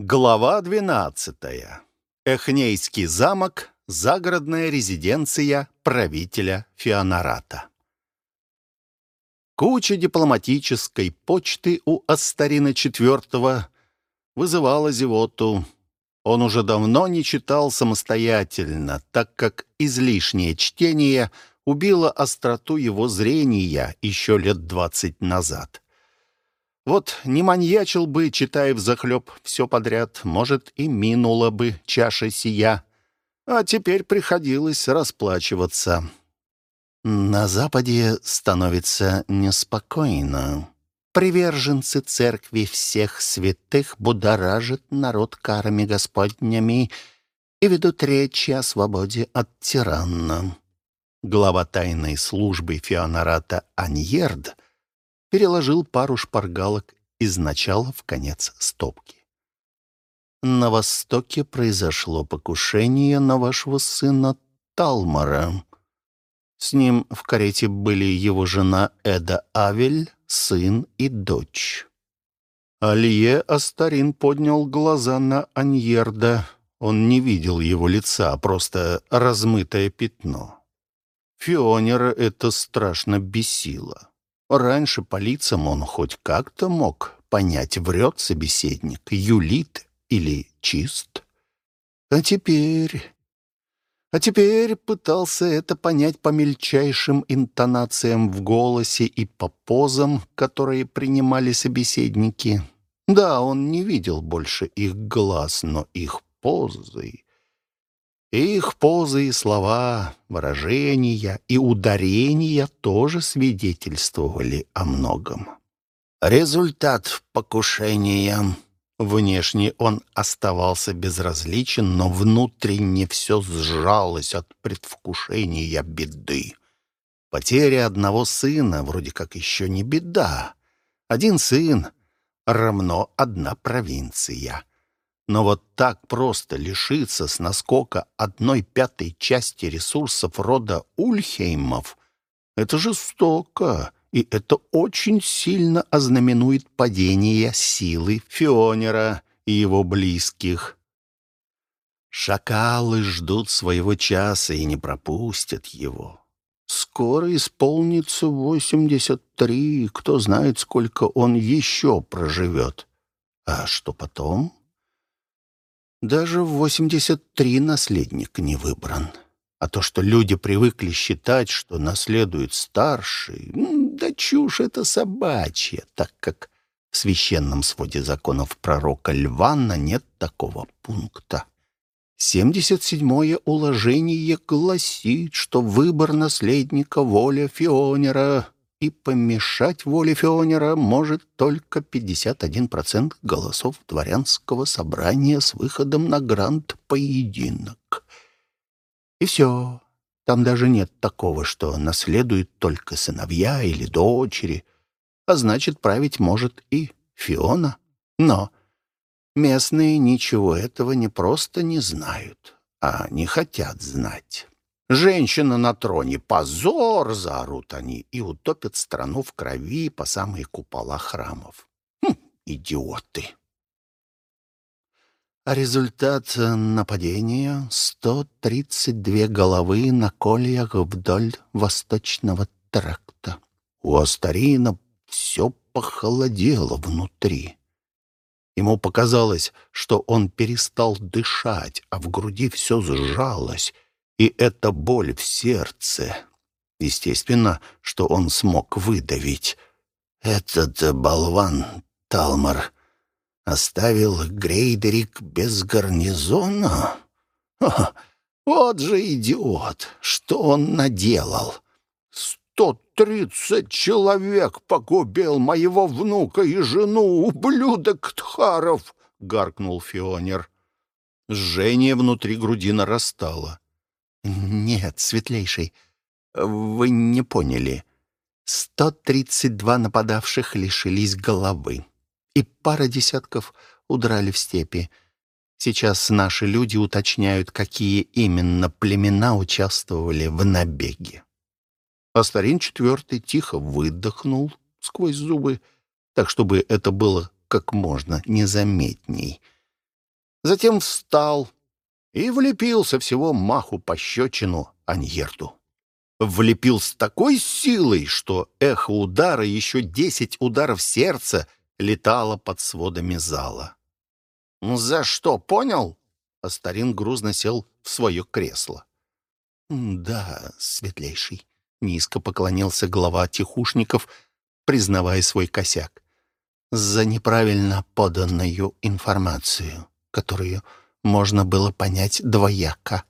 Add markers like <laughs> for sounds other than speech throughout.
Глава 12. Эхнейский замок. Загородная резиденция правителя Феонарата. Куча дипломатической почты у Астарина IV вызывала зевоту. Он уже давно не читал самостоятельно, так как излишнее чтение убило остроту его зрения еще лет двадцать назад. Вот не маньячил бы, читая взахлеб все подряд, может, и минула бы чаша сия. А теперь приходилось расплачиваться. На Западе становится неспокойно. Приверженцы церкви всех святых будоражат народ карами Господнями и ведут речи о свободе от тиранна. Глава тайной службы Феонарата Аньерд — переложил пару шпаргалок из начала в конец стопки. На Востоке произошло покушение на вашего сына Талмара. С ним в карете были его жена Эда Авель, сын и дочь. Алие Астарин поднял глаза на Аньерда. Он не видел его лица, а просто размытое пятно. Фионера это страшно бесило. Раньше по лицам он хоть как-то мог понять, врет собеседник, юлит или чист. А теперь... А теперь пытался это понять по мельчайшим интонациям в голосе и по позам, которые принимали собеседники. Да, он не видел больше их глаз, но их позы их позы и слова, выражения и ударения тоже свидетельствовали о многом. Результат покушения. Внешне он оставался безразличен, но внутренне все сжалось от предвкушения беды. Потеря одного сына вроде как еще не беда. Один сын равно одна провинция. Но вот так просто лишиться с наскока одной пятой части ресурсов рода Ульхеймов — это жестоко, и это очень сильно ознаменует падение силы Фионера и его близких. Шакалы ждут своего часа и не пропустят его. Скоро исполнится восемьдесят три, кто знает, сколько он еще проживет. А что потом? Даже в 83 наследник не выбран. А то, что люди привыкли считать, что наследует старший, да чушь это собачья, так как в священном своде законов пророка Львана нет такого пункта. 77-е уложение гласит, что выбор наследника воля Фионера и помешать воле Фионера может только 51% голосов дворянского собрания с выходом на грант-поединок. И все. Там даже нет такого, что наследуют только сыновья или дочери, а значит, править может и Фиона. Но местные ничего этого не просто не знают, а не хотят знать. «Женщина на троне! Позор!» — заорут они и утопят страну в крови по самые купола храмов. Хм, идиоты! А результат нападения — 132 головы на кольях вдоль восточного тракта. У Астарина все похолодело внутри. Ему показалось, что он перестал дышать, а в груди все сжалось — и эта боль в сердце. Естественно, что он смог выдавить. Этот болван Талмар оставил Грейдерик без гарнизона? О, вот же идиот! Что он наделал? Сто тридцать человек погубил моего внука и жену, ублюдок Тхаров! — гаркнул Фионер. Жжение внутри груди нарастало. «Нет, светлейший, вы не поняли. 132 нападавших лишились головы, и пара десятков удрали в степи. Сейчас наши люди уточняют, какие именно племена участвовали в набеге». Астарин четвертый тихо выдохнул сквозь зубы, так чтобы это было как можно незаметней — Затем встал и влепился всего маху пощечину Аньерту. Влепил с такой силой, что эхо удара, еще десять ударов сердца, летало под сводами зала. «За что, понял?» Астарин грузно сел в свое кресло. «Да, светлейший», — низко поклонился глава тихушников, признавая свой косяк. «За неправильно поданную информацию, которую можно было понять двояко».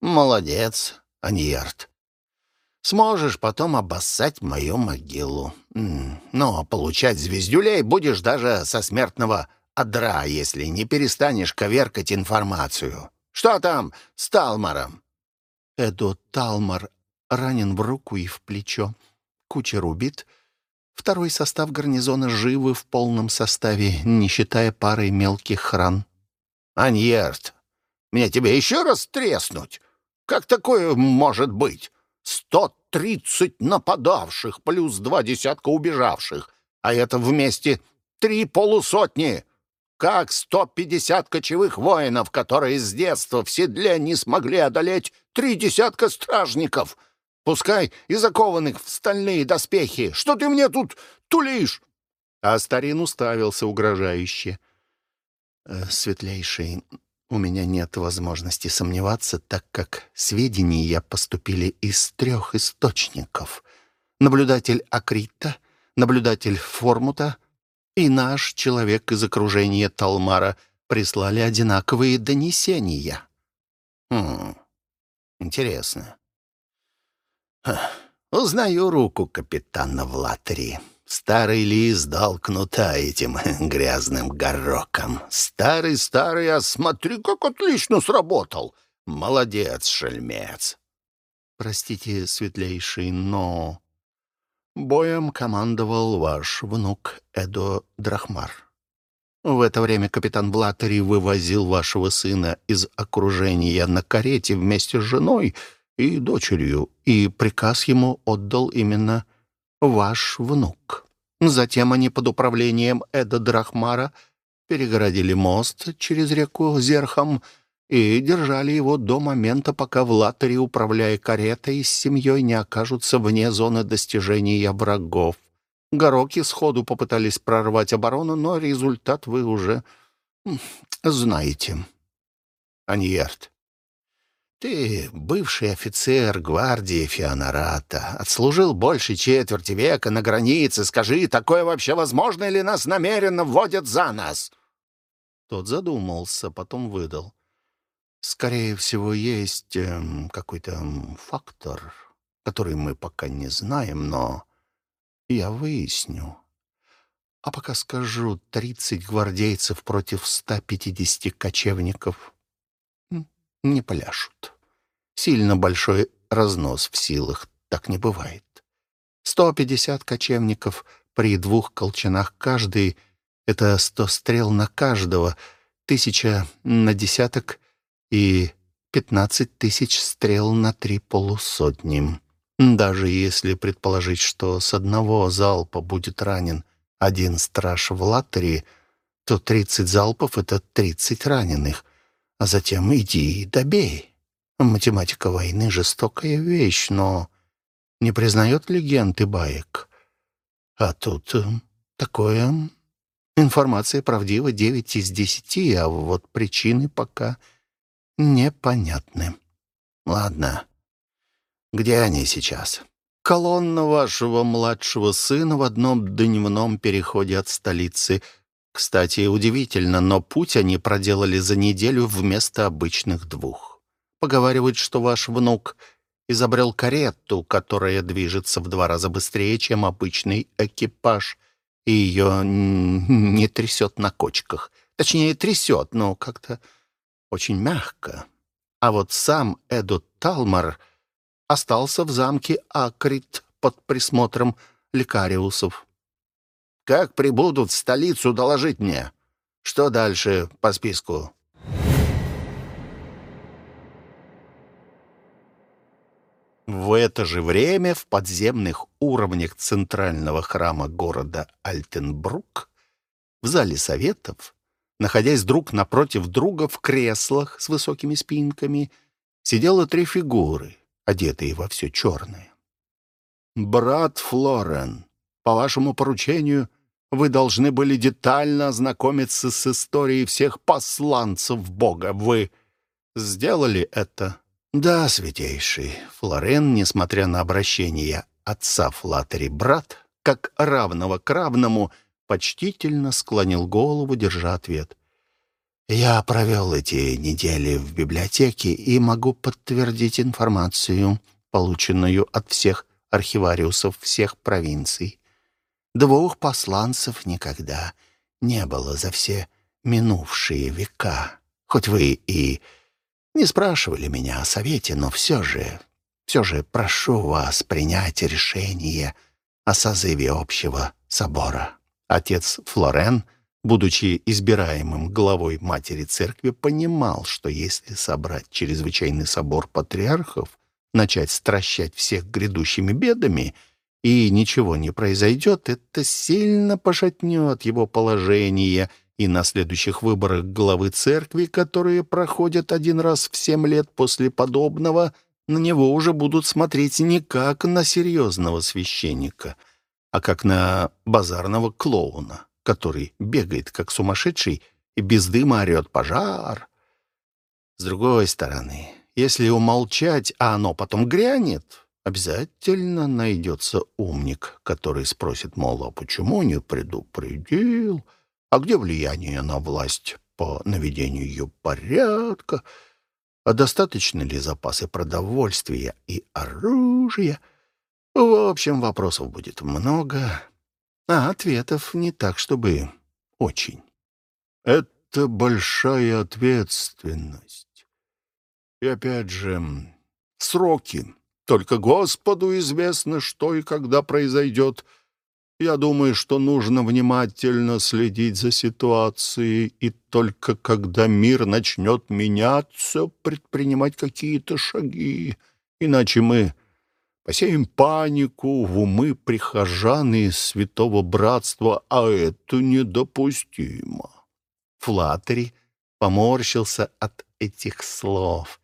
«Молодец, Аньярд. Сможешь потом обоссать мою могилу. Но получать звездюлей будешь даже со смертного одра, если не перестанешь коверкать информацию. Что там с Талмаром?» Эдо Талмар ранен в руку и в плечо. Кучер убит. Второй состав гарнизона живы в полном составе, не считая пары мелких ран. «Аньерт, мне тебе еще раз треснуть? Как такое может быть? Сто тридцать нападавших плюс два десятка убежавших, а это вместе три полусотни!» Как сто пятьдесят кочевых воинов, которые с детства в седле не смогли одолеть три десятка стражников, пускай и закованных в стальные доспехи. Что ты мне тут тулишь?» А старин уставился угрожающе. «Э, «Светлейший, у меня нет возможности сомневаться, так как сведения поступили из трех источников. Наблюдатель Акрита, наблюдатель Формута — и наш человек из окружения Талмара прислали одинаковые донесения. Хм, интересно. Узнаю руку капитана Влатери. Старый лис дал кнута этим <laughs> грязным гороком. Старый-старый, а смотри, как отлично сработал. Молодец, шельмец. Простите, светлейший, но Боем командовал ваш внук Эдо Драхмар. В это время капитан Блаттери вывозил вашего сына из окружения на карете вместе с женой и дочерью, и приказ ему отдал именно ваш внук. Затем они под управлением Эда Драхмара перегородили мост через реку Зерхам и держали его до момента, пока в Латере, управляя каретой, с семьей не окажутся вне зоны достижения врагов. Гороки сходу попытались прорвать оборону, но результат вы уже знаете. Аньерт, ты бывший офицер гвардии Феонарата, отслужил больше четверти века на границе. Скажи, такое вообще возможно или нас намеренно вводят за нас?» Тот задумался, потом выдал. Скорее всего, есть э, какой-то фактор, который мы пока не знаем, но я выясню. А пока скажу, 30 гвардейцев против 150 кочевников не пляшут. Сильно большой разнос в силах, так не бывает. 150 кочевников при двух колчанах каждый — это 100 стрел на каждого, тысяча на десяток — и пятнадцать тысяч стрел на три полусотни. Даже если предположить, что с одного залпа будет ранен один страж в латере, то тридцать залпов — это тридцать раненых. А затем иди и добей. Математика войны — жестокая вещь, но не признает легенд и баек. А тут э, такое... Информация правдива девять из десяти, а вот причины пока непонятны. Ладно. Где они сейчас? Колонна вашего младшего сына в одном дневном переходе от столицы. Кстати, удивительно, но путь они проделали за неделю вместо обычных двух. Поговаривают, что ваш внук изобрел карету, которая движется в два раза быстрее, чем обычный экипаж, и ее не трясет на кочках. Точнее, трясет, но как-то очень мягко. А вот сам Эдут Талмар остался в замке Акрит под присмотром лекариусов. «Как прибудут в столицу, доложить мне. Что дальше по списку?» В это же время в подземных уровнях центрального храма города Альтенбрук в зале советов Находясь друг напротив друга в креслах с высокими спинками, сидело три фигуры, одетые во все черное. «Брат Флорен, по вашему поручению вы должны были детально ознакомиться с историей всех посланцев Бога. Вы сделали это?» «Да, святейший». Флорен, несмотря на обращение отца Флаттери брат, как равного к равному, почтительно склонил голову, держа ответ. «Я провел эти недели в библиотеке и могу подтвердить информацию, полученную от всех архивариусов всех провинций. Двух посланцев никогда не было за все минувшие века. Хоть вы и не спрашивали меня о совете, но все же, все же прошу вас принять решение о созыве общего собора. Отец Флорен, будучи избираемым главой матери церкви, понимал, что если собрать чрезвычайный собор патриархов, начать стращать всех грядущими бедами, и ничего не произойдет, это сильно пошатнет его положение, и на следующих выборах главы церкви, которые проходят один раз в семь лет после подобного, на него уже будут смотреть не как на серьезного священника, а как на базарного клоуна, который бегает как сумасшедший и без дыма орет «пожар». С другой стороны, если умолчать, а оно потом грянет, обязательно найдется умник, который спросит, мол, а почему не предупредил? А где влияние на власть по наведению ее порядка? А достаточно ли запасы продовольствия и оружия? В общем, вопросов будет много, а ответов не так, чтобы очень. Это большая ответственность. И опять же, сроки. Только Господу известно, что и когда произойдет. Я думаю, что нужно внимательно следить за ситуацией, и только когда мир начнет меняться, предпринимать какие-то шаги. Иначе мы посеем панику в умы прихожан и святого братства, а это недопустимо. Флаттери поморщился от этих слов.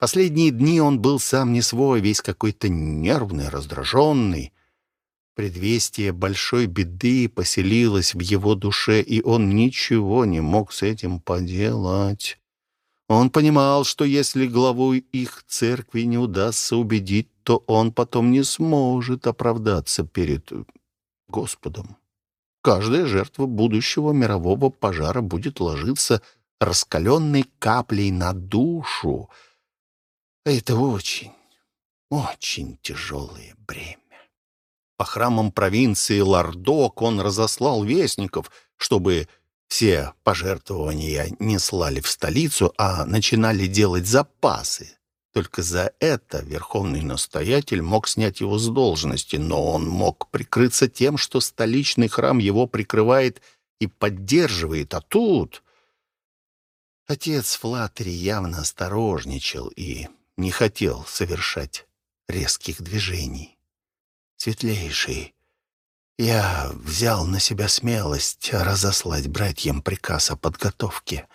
Последние дни он был сам не свой, весь какой-то нервный, раздраженный. Предвестие большой беды поселилось в его душе, и он ничего не мог с этим поделать. Он понимал, что если главу их церкви не удастся убедить, то он потом не сможет оправдаться перед Господом. Каждая жертва будущего мирового пожара будет ложиться раскаленной каплей на душу — это очень, очень тяжелое бремя. По храмам провинции Лардок он разослал вестников, чтобы все пожертвования не слали в столицу, а начинали делать запасы. Только за это верховный настоятель мог снять его с должности, но он мог прикрыться тем, что столичный храм его прикрывает и поддерживает, а тут... Отец Флаттери явно осторожничал и не хотел совершать резких движений. «Светлейший, я взял на себя смелость разослать братьям приказ о подготовке.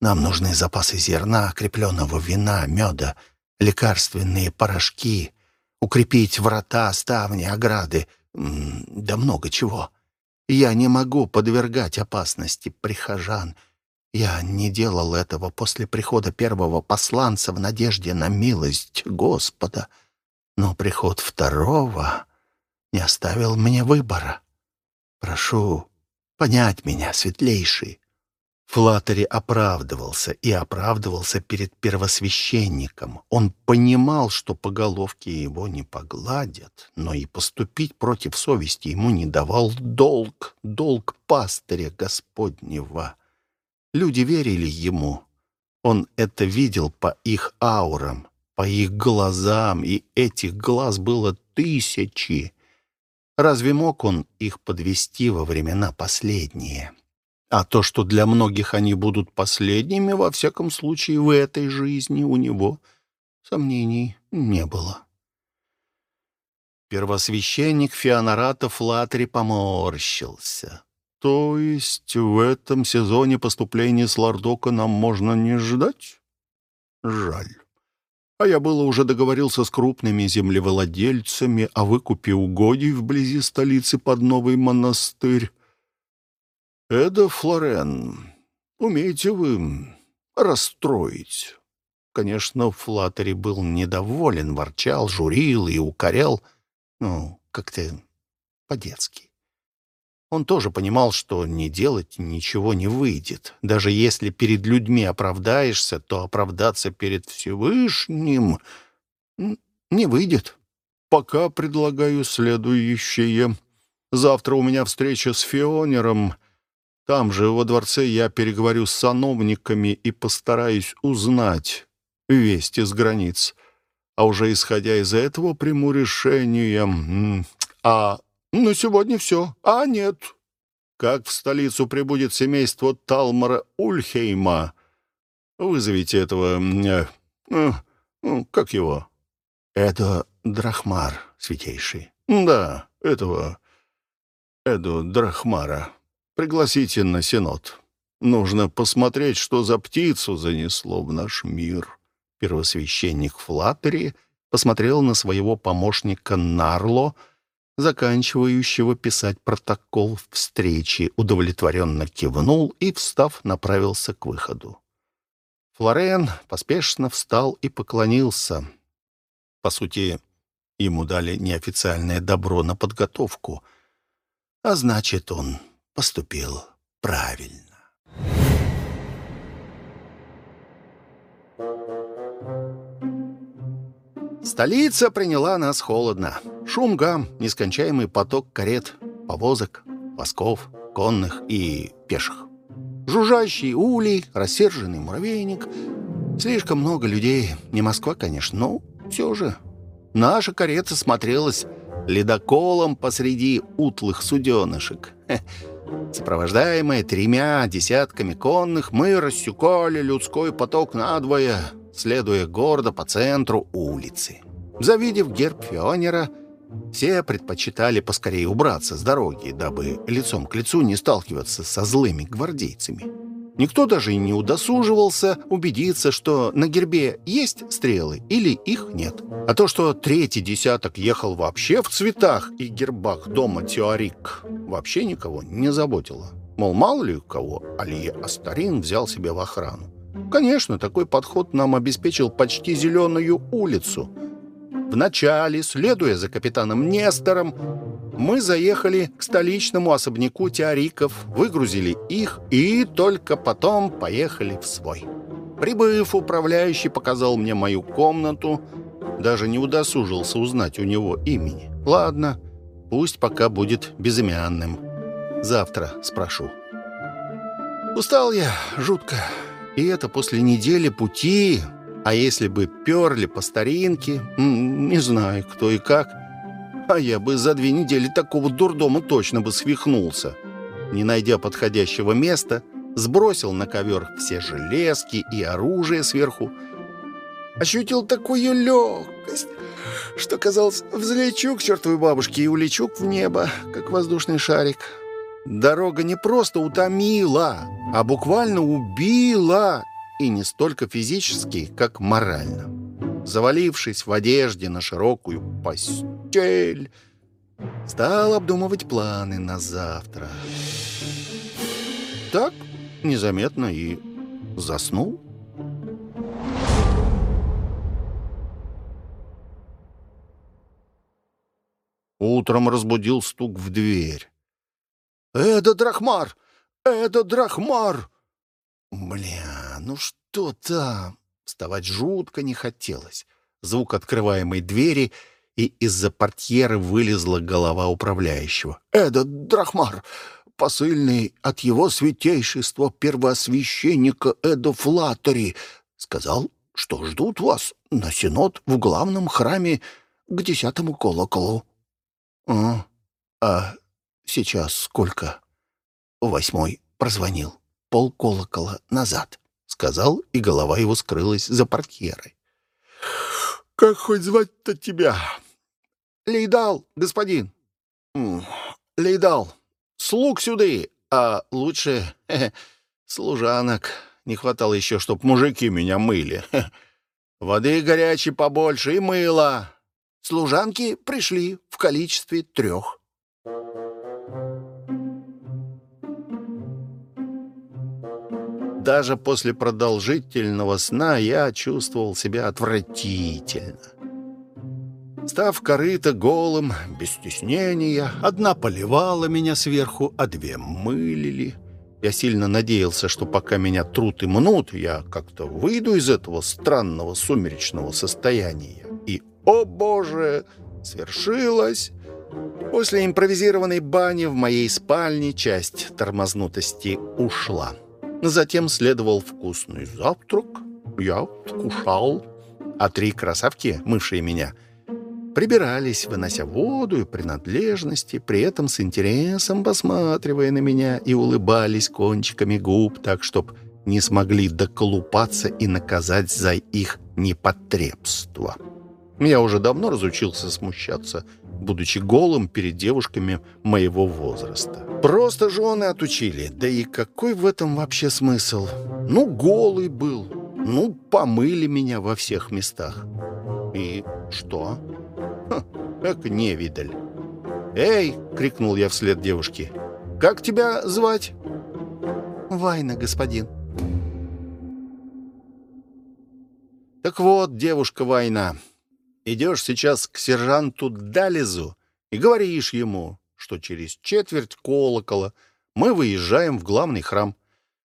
Нам нужны запасы зерна, крепленного вина, меда, лекарственные порошки, укрепить врата, ставни, ограды, да много чего. Я не могу подвергать опасности прихожан, я не делал этого после прихода первого посланца в надежде на милость Господа, но приход второго не оставил мне выбора. Прошу понять меня, светлейший». Флаттери оправдывался и оправдывался перед первосвященником. Он понимал, что по головке его не погладят, но и поступить против совести ему не давал долг, долг пастыря Господнего. Люди верили ему. Он это видел по их аурам, по их глазам, и этих глаз было тысячи. Разве мог он их подвести во времена последние? А то, что для многих они будут последними, во всяком случае, в этой жизни у него сомнений не было. Первосвященник Феонарата Флатри поморщился. То есть в этом сезоне поступления с Лордока нам можно не ждать? Жаль. А я было уже договорился с крупными землевладельцами о выкупе угодий вблизи столицы под новый монастырь. Эда Флорен, умеете вы расстроить? Конечно, Флаттери был недоволен, ворчал, журил и укорял, ну, как-то по-детски. Он тоже понимал, что не делать ничего не выйдет. Даже если перед людьми оправдаешься, то оправдаться перед Всевышним не выйдет. Пока предлагаю следующее. Завтра у меня встреча с Фионером. Там же, во дворце, я переговорю с сановниками и постараюсь узнать вести с границ. А уже исходя из этого приму решение. А на сегодня все. А нет. Как в столицу прибудет семейство Талмара Ульхейма, вызовите этого... Э, э, ну, как его? Это Драхмар, святейший. Да, этого... Эду Драхмара. Пригласите на синод. Нужно посмотреть, что за птицу занесло в наш мир. Первосвященник Флаттери посмотрел на своего помощника Нарло, заканчивающего писать протокол встречи, удовлетворенно кивнул и, встав, направился к выходу. Флорен поспешно встал и поклонился. По сути, ему дали неофициальное добро на подготовку, а значит, он поступил правильно. Столица приняла нас холодно. Шум гам, нескончаемый поток карет, повозок, восков, конных и пеших. Жужжащий улей, рассерженный муравейник. Слишком много людей. Не Москва, конечно, но все же. Наша карета смотрелась ледоколом посреди утлых суденышек. Сопровождаемые тремя десятками конных, мы рассекали людской поток надвое — следуя гордо по центру улицы. Завидев герб Фионера, все предпочитали поскорее убраться с дороги, дабы лицом к лицу не сталкиваться со злыми гвардейцами. Никто даже и не удосуживался убедиться, что на гербе есть стрелы или их нет. А то, что третий десяток ехал вообще в цветах и гербах дома Теорик, вообще никого не заботило. Мол, мало ли кого Алия Астарин взял себе в охрану. Конечно, такой подход нам обеспечил почти зеленую улицу. Вначале, следуя за капитаном Нестором, мы заехали к столичному особняку Теориков, выгрузили их и только потом поехали в свой. Прибыв, управляющий показал мне мою комнату, даже не удосужился узнать у него имени. Ладно, пусть пока будет безымянным. Завтра спрошу. Устал я жутко. И это после недели пути, а если бы перли по старинке, не знаю, кто и как, а я бы за две недели такого дурдома точно бы свихнулся. Не найдя подходящего места, сбросил на ковер все железки и оружие сверху. Ощутил такую легкость, что, казалось, взлечу к чертовой бабушке и улечу в небо, как воздушный шарик. Дорога не просто утомила, а буквально убила, и не столько физически, как морально. Завалившись в одежде на широкую постель, стал обдумывать планы на завтра. Так незаметно и заснул. Утром разбудил стук в дверь. «Это Драхмар! Это Драхмар!» «Бля, ну что там?» Вставать жутко не хотелось. Звук открываемой двери, и из-за портьеры вылезла голова управляющего. «Это Драхмар! Посыльный от его святейшества первосвященника Эдо Флаттери сказал, что ждут вас на синод в главном храме к десятому колоколу». «А, а Сейчас сколько? Восьмой прозвонил. Пол колокола назад, сказал, и голова его скрылась за портьерой. Как хоть звать-то тебя? Лейдал, господин. Лейдал. Слуг сюды, а лучше <laughs> служанок. Не хватало еще, чтоб мужики меня мыли. <laughs> Воды горячей побольше и мыла. Служанки пришли в количестве трех. Даже после продолжительного сна я чувствовал себя отвратительно. Став корыто голым, без стеснения, одна поливала меня сверху, а две мылили. Я сильно надеялся, что пока меня трут и мнут, я как-то выйду из этого странного сумеречного состояния. И, о боже, свершилось! После импровизированной бани в моей спальне часть тормознутости ушла. Затем следовал вкусный завтрак. Я вкушал. А три красавки, мывшие меня, прибирались, вынося воду и принадлежности, при этом с интересом посматривая на меня и улыбались кончиками губ, так, чтоб не смогли доколупаться и наказать за их непотребство. Я уже давно разучился смущаться, будучи голым перед девушками моего возраста. Просто жены отучили. Да и какой в этом вообще смысл? Ну, голый был. Ну, помыли меня во всех местах. И что? Ха, как невидаль. «Эй!» — крикнул я вслед девушке. «Как тебя звать?» «Вайна, господин». «Так вот, девушка Вайна, идешь сейчас к сержанту Дализу и говоришь ему, что через четверть колокола мы выезжаем в главный храм.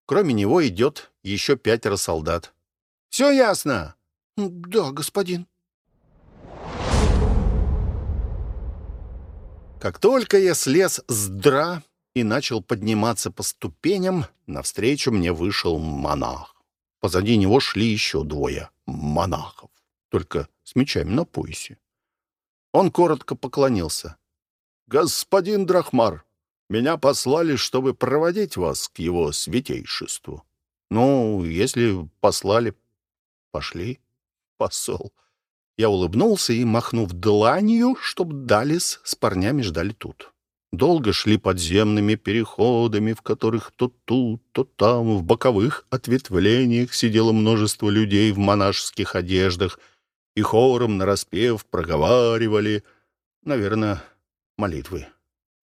Кроме него идет еще пятеро солдат. Все ясно? Да, господин. Как только я слез с дра и начал подниматься по ступеням, навстречу мне вышел монах. Позади него шли еще двое монахов, только с мечами на поясе. Он коротко поклонился. «Господин Драхмар, меня послали, чтобы проводить вас к его святейшеству». «Ну, если послали, пошли, посол». Я улыбнулся и, махнув дланью, чтоб Далис с парнями ждали тут. Долго шли подземными переходами, в которых то тут, то там, в боковых ответвлениях сидело множество людей в монашеских одеждах и хором нараспев проговаривали, наверное, молитвы.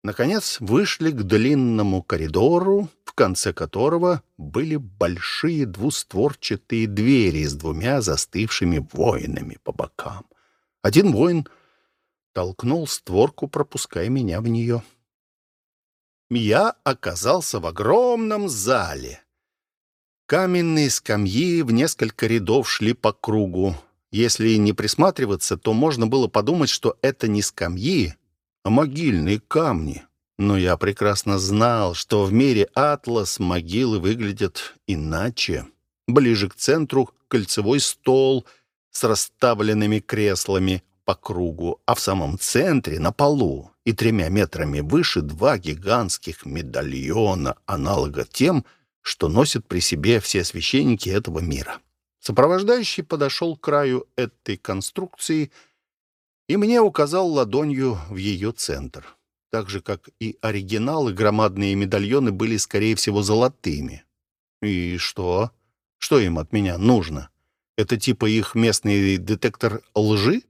Наконец вышли к длинному коридору, в конце которого были большие двустворчатые двери с двумя застывшими воинами по бокам. Один воин толкнул створку, пропуская меня в нее. Я оказался в огромном зале. Каменные скамьи в несколько рядов шли по кругу. Если не присматриваться, то можно было подумать, что это не скамьи, а могильные камни. Но я прекрасно знал, что в мире Атлас могилы выглядят иначе. Ближе к центру кольцевой стол с расставленными креслами по кругу, а в самом центре, на полу и тремя метрами выше, два гигантских медальона, аналога тем, что носят при себе все священники этого мира. Сопровождающий подошел к краю этой конструкции — и мне указал ладонью в ее центр. Так же, как и оригиналы, громадные медальоны были, скорее всего, золотыми. И что? Что им от меня нужно? Это типа их местный детектор лжи?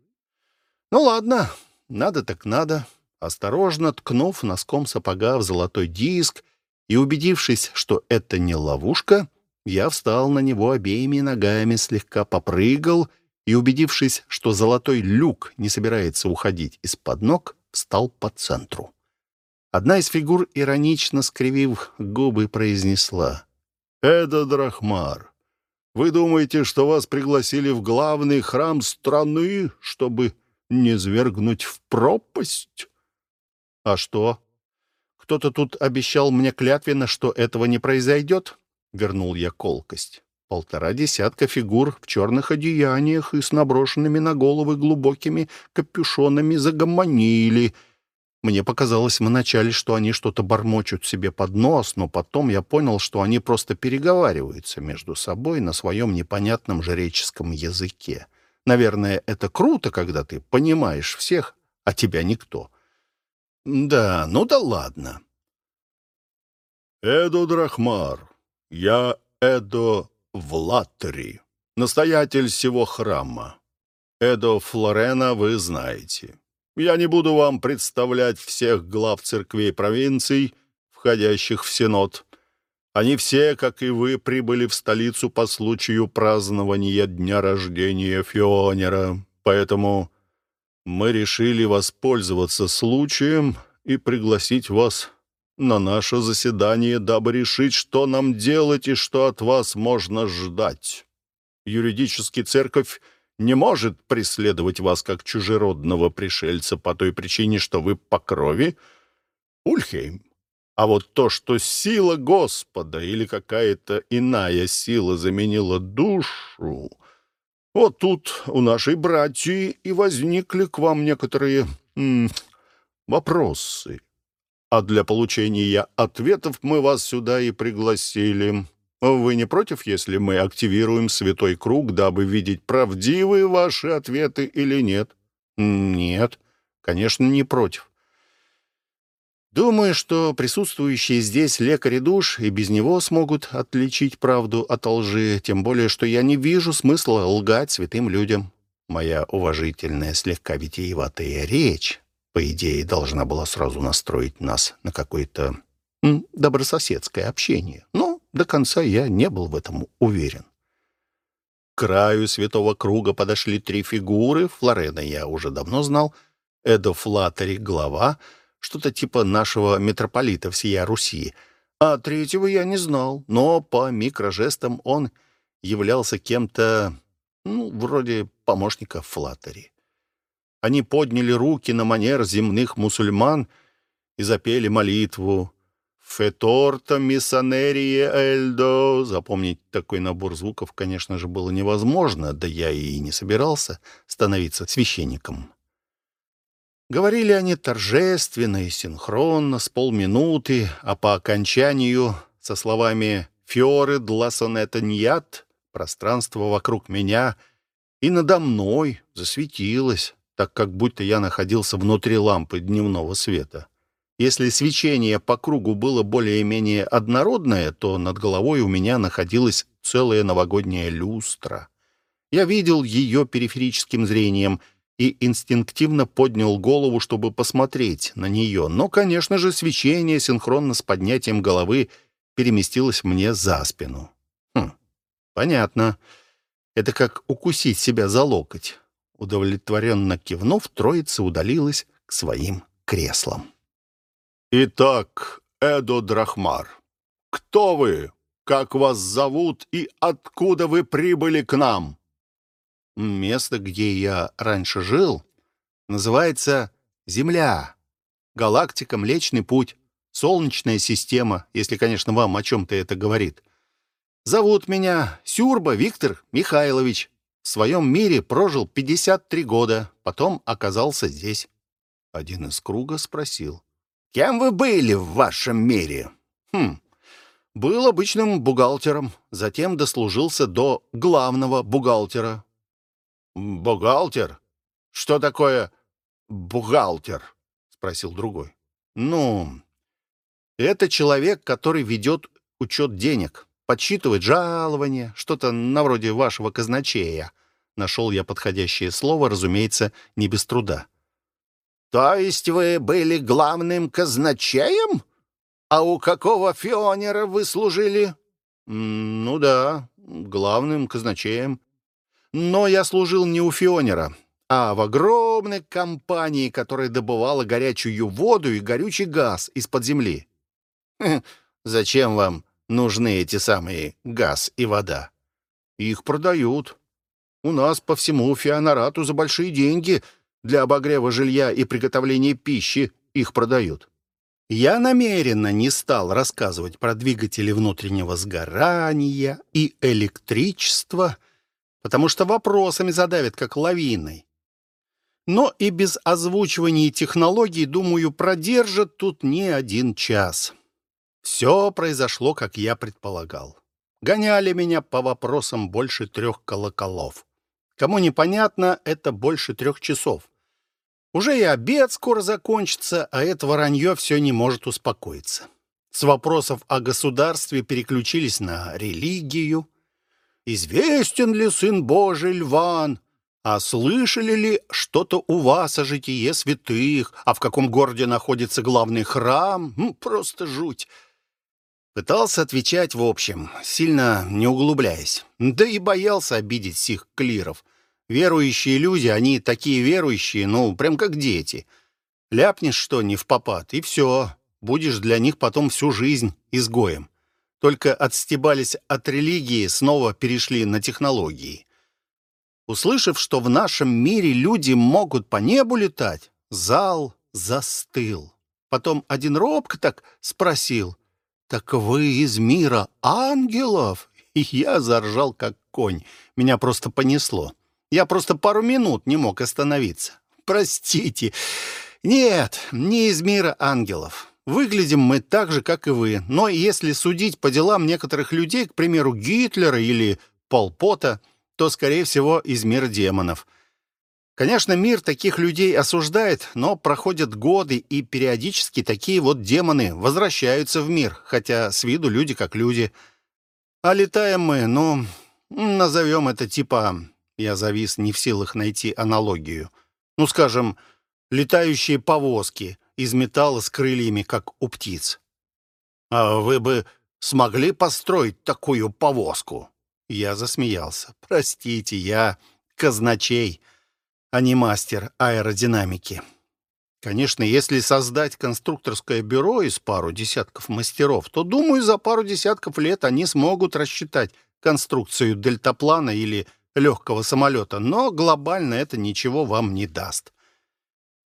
Ну ладно, надо так надо. Осторожно ткнув носком сапога в золотой диск и убедившись, что это не ловушка, я встал на него обеими ногами, слегка попрыгал — и, убедившись, что золотой люк не собирается уходить из-под ног, встал по центру. Одна из фигур, иронично скривив губы, произнесла. «Это Драхмар. Вы думаете, что вас пригласили в главный храм страны, чтобы не свергнуть в пропасть?» «А что? Кто-то тут обещал мне клятвенно, что этого не произойдет?» — вернул я колкость. Полтора десятка фигур в черных одеяниях и с наброшенными на головы глубокими капюшонами загомонили. Мне показалось вначале, что они что-то бормочут себе под нос, но потом я понял, что они просто переговариваются между собой на своем непонятном жреческом языке. Наверное, это круто, когда ты понимаешь всех, а тебя никто. Да, ну да ладно. «Эдо Драхмар, я Эдо Влатри, настоятель всего храма. Эдо Флорена вы знаете. Я не буду вам представлять всех глав церквей провинций, входящих в Синод. Они все, как и вы, прибыли в столицу по случаю празднования дня рождения Фионера, поэтому мы решили воспользоваться случаем и пригласить вас на наше заседание, дабы решить, что нам делать и что от вас можно ждать. Юридически церковь не может преследовать вас как чужеродного пришельца по той причине, что вы по крови Ульхейм. А вот то, что сила Господа или какая-то иная сила заменила душу, вот тут у нашей братьи и возникли к вам некоторые м, вопросы. А для получения ответов мы вас сюда и пригласили. Вы не против, если мы активируем Святой Круг, дабы видеть, правдивые ваши ответы или нет? Нет, конечно, не против. Думаю, что присутствующие здесь лекари душ и без него смогут отличить правду от лжи, тем более, что я не вижу смысла лгать святым людям. Моя уважительная, слегка витиеватая речь, по идее, должна была сразу настроить нас на какое-то добрососедское общение. Но до конца я не был в этом уверен. К краю святого круга подошли три фигуры. Флорена я уже давно знал. Эдо Флаттери — глава — что-то типа нашего митрополита всея Руси. А третьего я не знал, но по микрожестам он являлся кем-то, ну, вроде помощника Флаттери. Они подняли руки на манер земных мусульман и запели молитву «Феторта миссанерие эльдо». Запомнить такой набор звуков, конечно же, было невозможно, да я и не собирался становиться священником. Говорили они торжественно и синхронно, с полминуты, а по окончанию со словами «Фиоры дла сонета ньят» пространство вокруг меня и надо мной засветилось, так как будто я находился внутри лампы дневного света. Если свечение по кругу было более-менее однородное, то над головой у меня находилась целая новогодняя люстра. Я видел ее периферическим зрением — и инстинктивно поднял голову, чтобы посмотреть на нее. Но, конечно же, свечение синхронно с поднятием головы переместилось мне за спину. Хм, понятно. Это как укусить себя за локоть. Удовлетворенно кивнув, троица удалилась к своим креслам. «Итак, Эдо Драхмар, кто вы? Как вас зовут и откуда вы прибыли к нам?» Место, где я раньше жил, называется Земля. Галактика Млечный Путь. Солнечная система, если, конечно, вам о чем-то это говорит. Зовут меня Сюрба Виктор Михайлович. В своем мире прожил 53 года, потом оказался здесь. Один из круга спросил. «Кем вы были в вашем мире?» «Хм, был обычным бухгалтером, затем дослужился до главного бухгалтера, «Бухгалтер? Что такое бухгалтер?» — спросил другой. «Ну, это человек, который ведет учет денег, подсчитывает жалования, что-то на вроде вашего казначея». Нашел я подходящее слово, разумеется, не без труда. «То есть вы были главным казначеем? А у какого фионера вы служили?» «Ну да, главным казначеем. Но я служил не у Фионера, а в огромной компании, которая добывала горячую воду и горючий газ из-под земли. Зачем вам нужны эти самые газ и вода? Их продают. У нас по всему Фионарату за большие деньги для обогрева жилья и приготовления пищи их продают. Я намеренно не стал рассказывать про двигатели внутреннего сгорания и электричество — потому что вопросами задавят, как лавиной. Но и без озвучивания технологий, думаю, продержат тут не один час. Все произошло, как я предполагал. Гоняли меня по вопросам больше трех колоколов. Кому непонятно, это больше трех часов. Уже и обед скоро закончится, а это воронье все не может успокоиться. С вопросов о государстве переключились на религию. «Известен ли Сын Божий Льван? А слышали ли что-то у вас о житие святых? А в каком городе находится главный храм? Просто жуть!» Пытался отвечать в общем, сильно не углубляясь. Да и боялся обидеть сих клиров. Верующие люди, они такие верующие, ну, прям как дети. Ляпнешь что не в попад, и все. Будешь для них потом всю жизнь изгоем. Только отстебались от религии, снова перешли на технологии. Услышав, что в нашем мире люди могут по небу летать, зал застыл. Потом один робко так спросил — «Так вы из мира ангелов?» И <laughs> я заржал, как конь. Меня просто понесло. Я просто пару минут не мог остановиться. «Простите. Нет, не из мира ангелов. Выглядим мы так же, как и вы. Но если судить по делам некоторых людей, к примеру, Гитлера или Полпота, то, скорее всего, из мира демонов. Конечно, мир таких людей осуждает, но проходят годы, и периодически такие вот демоны возвращаются в мир, хотя с виду люди как люди. А летаем мы, ну, назовем это типа... Я завис не в силах найти аналогию. Ну, скажем, летающие повозки из металла с крыльями, как у птиц. А вы бы смогли построить такую повозку? Я засмеялся. Простите, я казначей а не мастер аэродинамики. Конечно, если создать конструкторское бюро из пару десятков мастеров, то, думаю, за пару десятков лет они смогут рассчитать конструкцию дельтаплана или легкого самолета, но глобально это ничего вам не даст.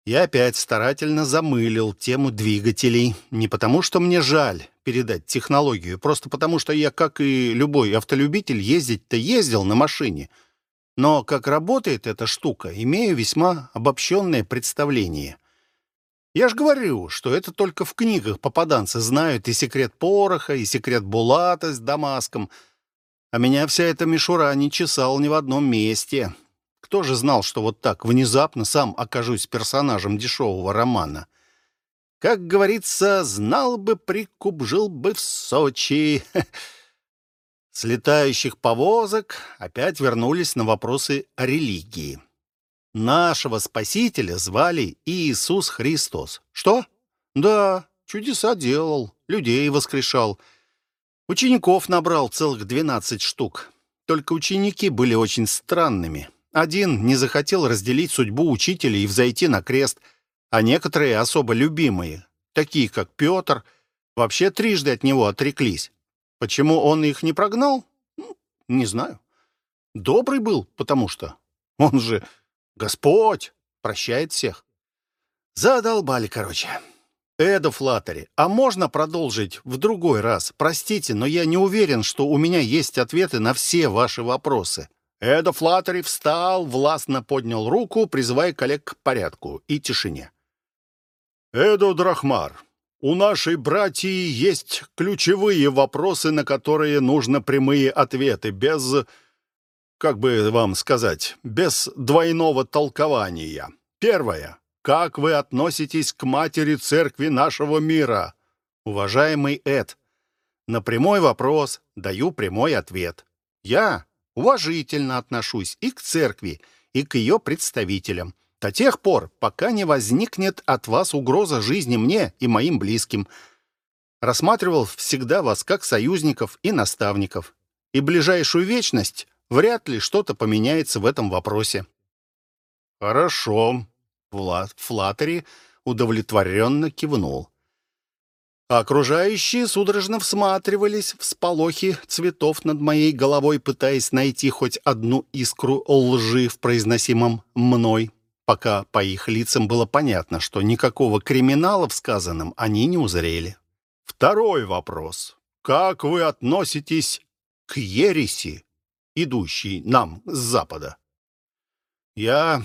Я опять старательно замылил тему двигателей. Не потому, что мне жаль передать технологию, просто потому, что я, как и любой автолюбитель, ездить-то ездил на машине — но как работает эта штука, имею весьма обобщенное представление. Я ж говорю, что это только в книгах попаданцы знают и секрет пороха, и секрет Булата с Дамаском. А меня вся эта мишура не чесал ни в одном месте. Кто же знал, что вот так внезапно сам окажусь персонажем дешевого романа? Как говорится, знал бы прикуп, жил бы в Сочи. <laughs> С летающих повозок опять вернулись на вопросы о религии. Нашего Спасителя звали Иисус Христос. Что? Да, чудеса делал, людей воскрешал. Учеников набрал целых двенадцать штук. Только ученики были очень странными. Один не захотел разделить судьбу учителя и взойти на крест, а некоторые особо любимые, такие как Петр, вообще трижды от него отреклись. Почему он их не прогнал? Ну, не знаю. Добрый был, потому что. Он же Господь, прощает всех. Задолбали, короче. Эда Флаттери, а можно продолжить в другой раз? Простите, но я не уверен, что у меня есть ответы на все ваши вопросы. Эда Флаттери встал, властно поднял руку, призывая коллег к порядку и тишине. Эдо Драхмар, у нашей братьи есть ключевые вопросы, на которые нужно прямые ответы, без, как бы вам сказать, без двойного толкования. Первое. Как вы относитесь к матери церкви нашего мира? Уважаемый Эд, на прямой вопрос даю прямой ответ. Я уважительно отношусь и к церкви, и к ее представителям до тех пор, пока не возникнет от вас угроза жизни мне и моим близким. Рассматривал всегда вас как союзников и наставников. И ближайшую вечность вряд ли что-то поменяется в этом вопросе. Хорошо. Влад Флаттери удовлетворенно кивнул. окружающие судорожно всматривались в сполохи цветов над моей головой, пытаясь найти хоть одну искру лжи в произносимом мной пока по их лицам было понятно, что никакого криминала в сказанном они не узрели. Второй вопрос. Как вы относитесь к ереси, идущей нам с Запада? Я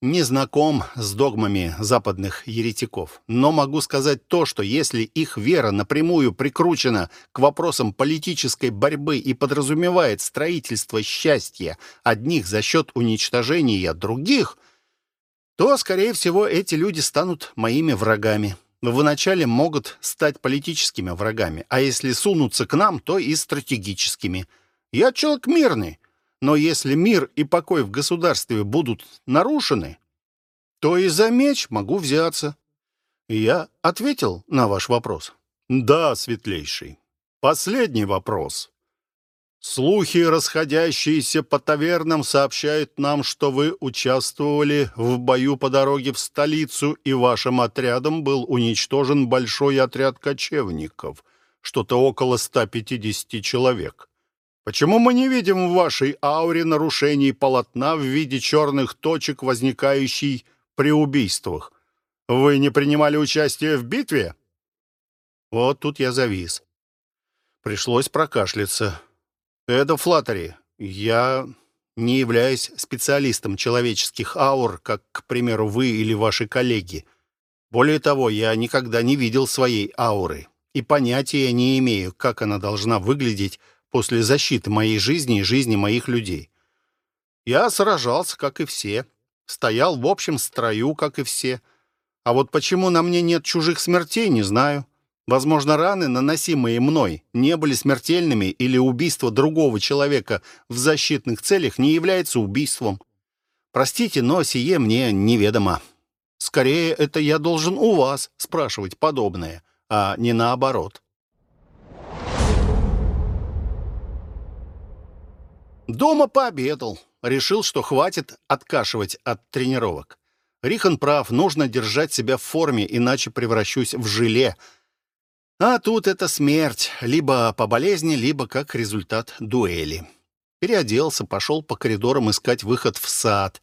не знаком с догмами западных еретиков, но могу сказать то, что если их вера напрямую прикручена к вопросам политической борьбы и подразумевает строительство счастья одних за счет уничтожения других — то, скорее всего, эти люди станут моими врагами. вначале могут стать политическими врагами, а если сунутся к нам, то и стратегическими. Я человек мирный, но если мир и покой в государстве будут нарушены, то и за меч могу взяться. я ответил на ваш вопрос. Да, светлейший. Последний вопрос. Слухи, расходящиеся по тавернам, сообщают нам, что вы участвовали в бою по дороге в столицу, и вашим отрядом был уничтожен большой отряд кочевников, что-то около 150 человек. Почему мы не видим в вашей ауре нарушений полотна в виде черных точек, возникающей при убийствах? Вы не принимали участие в битве? Вот тут я завис. Пришлось прокашляться. Это Флаттери. Я не являюсь специалистом человеческих аур, как, к примеру, вы или ваши коллеги. Более того, я никогда не видел своей ауры и понятия не имею, как она должна выглядеть после защиты моей жизни и жизни моих людей. Я сражался, как и все, стоял в общем строю, как и все. А вот почему на мне нет чужих смертей, не знаю. Возможно, раны, наносимые мной, не были смертельными или убийство другого человека в защитных целях не является убийством. Простите, но сие мне неведомо. Скорее, это я должен у вас спрашивать подобное, а не наоборот. Дома пообедал. Решил, что хватит откашивать от тренировок. Рихан прав, нужно держать себя в форме, иначе превращусь в желе — а тут это смерть, либо по болезни, либо как результат дуэли. Переоделся, пошел по коридорам искать выход в сад.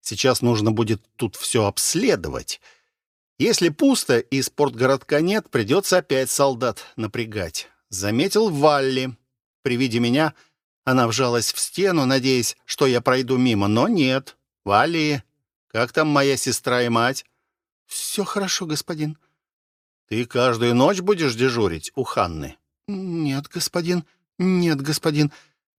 Сейчас нужно будет тут все обследовать. Если пусто и спортгородка нет, придется опять солдат напрягать. Заметил Валли. При виде меня она вжалась в стену, надеясь, что я пройду мимо, но нет. «Валли, как там моя сестра и мать?» «Все хорошо, господин. Ты каждую ночь будешь дежурить у Ханны? Нет, господин. Нет, господин.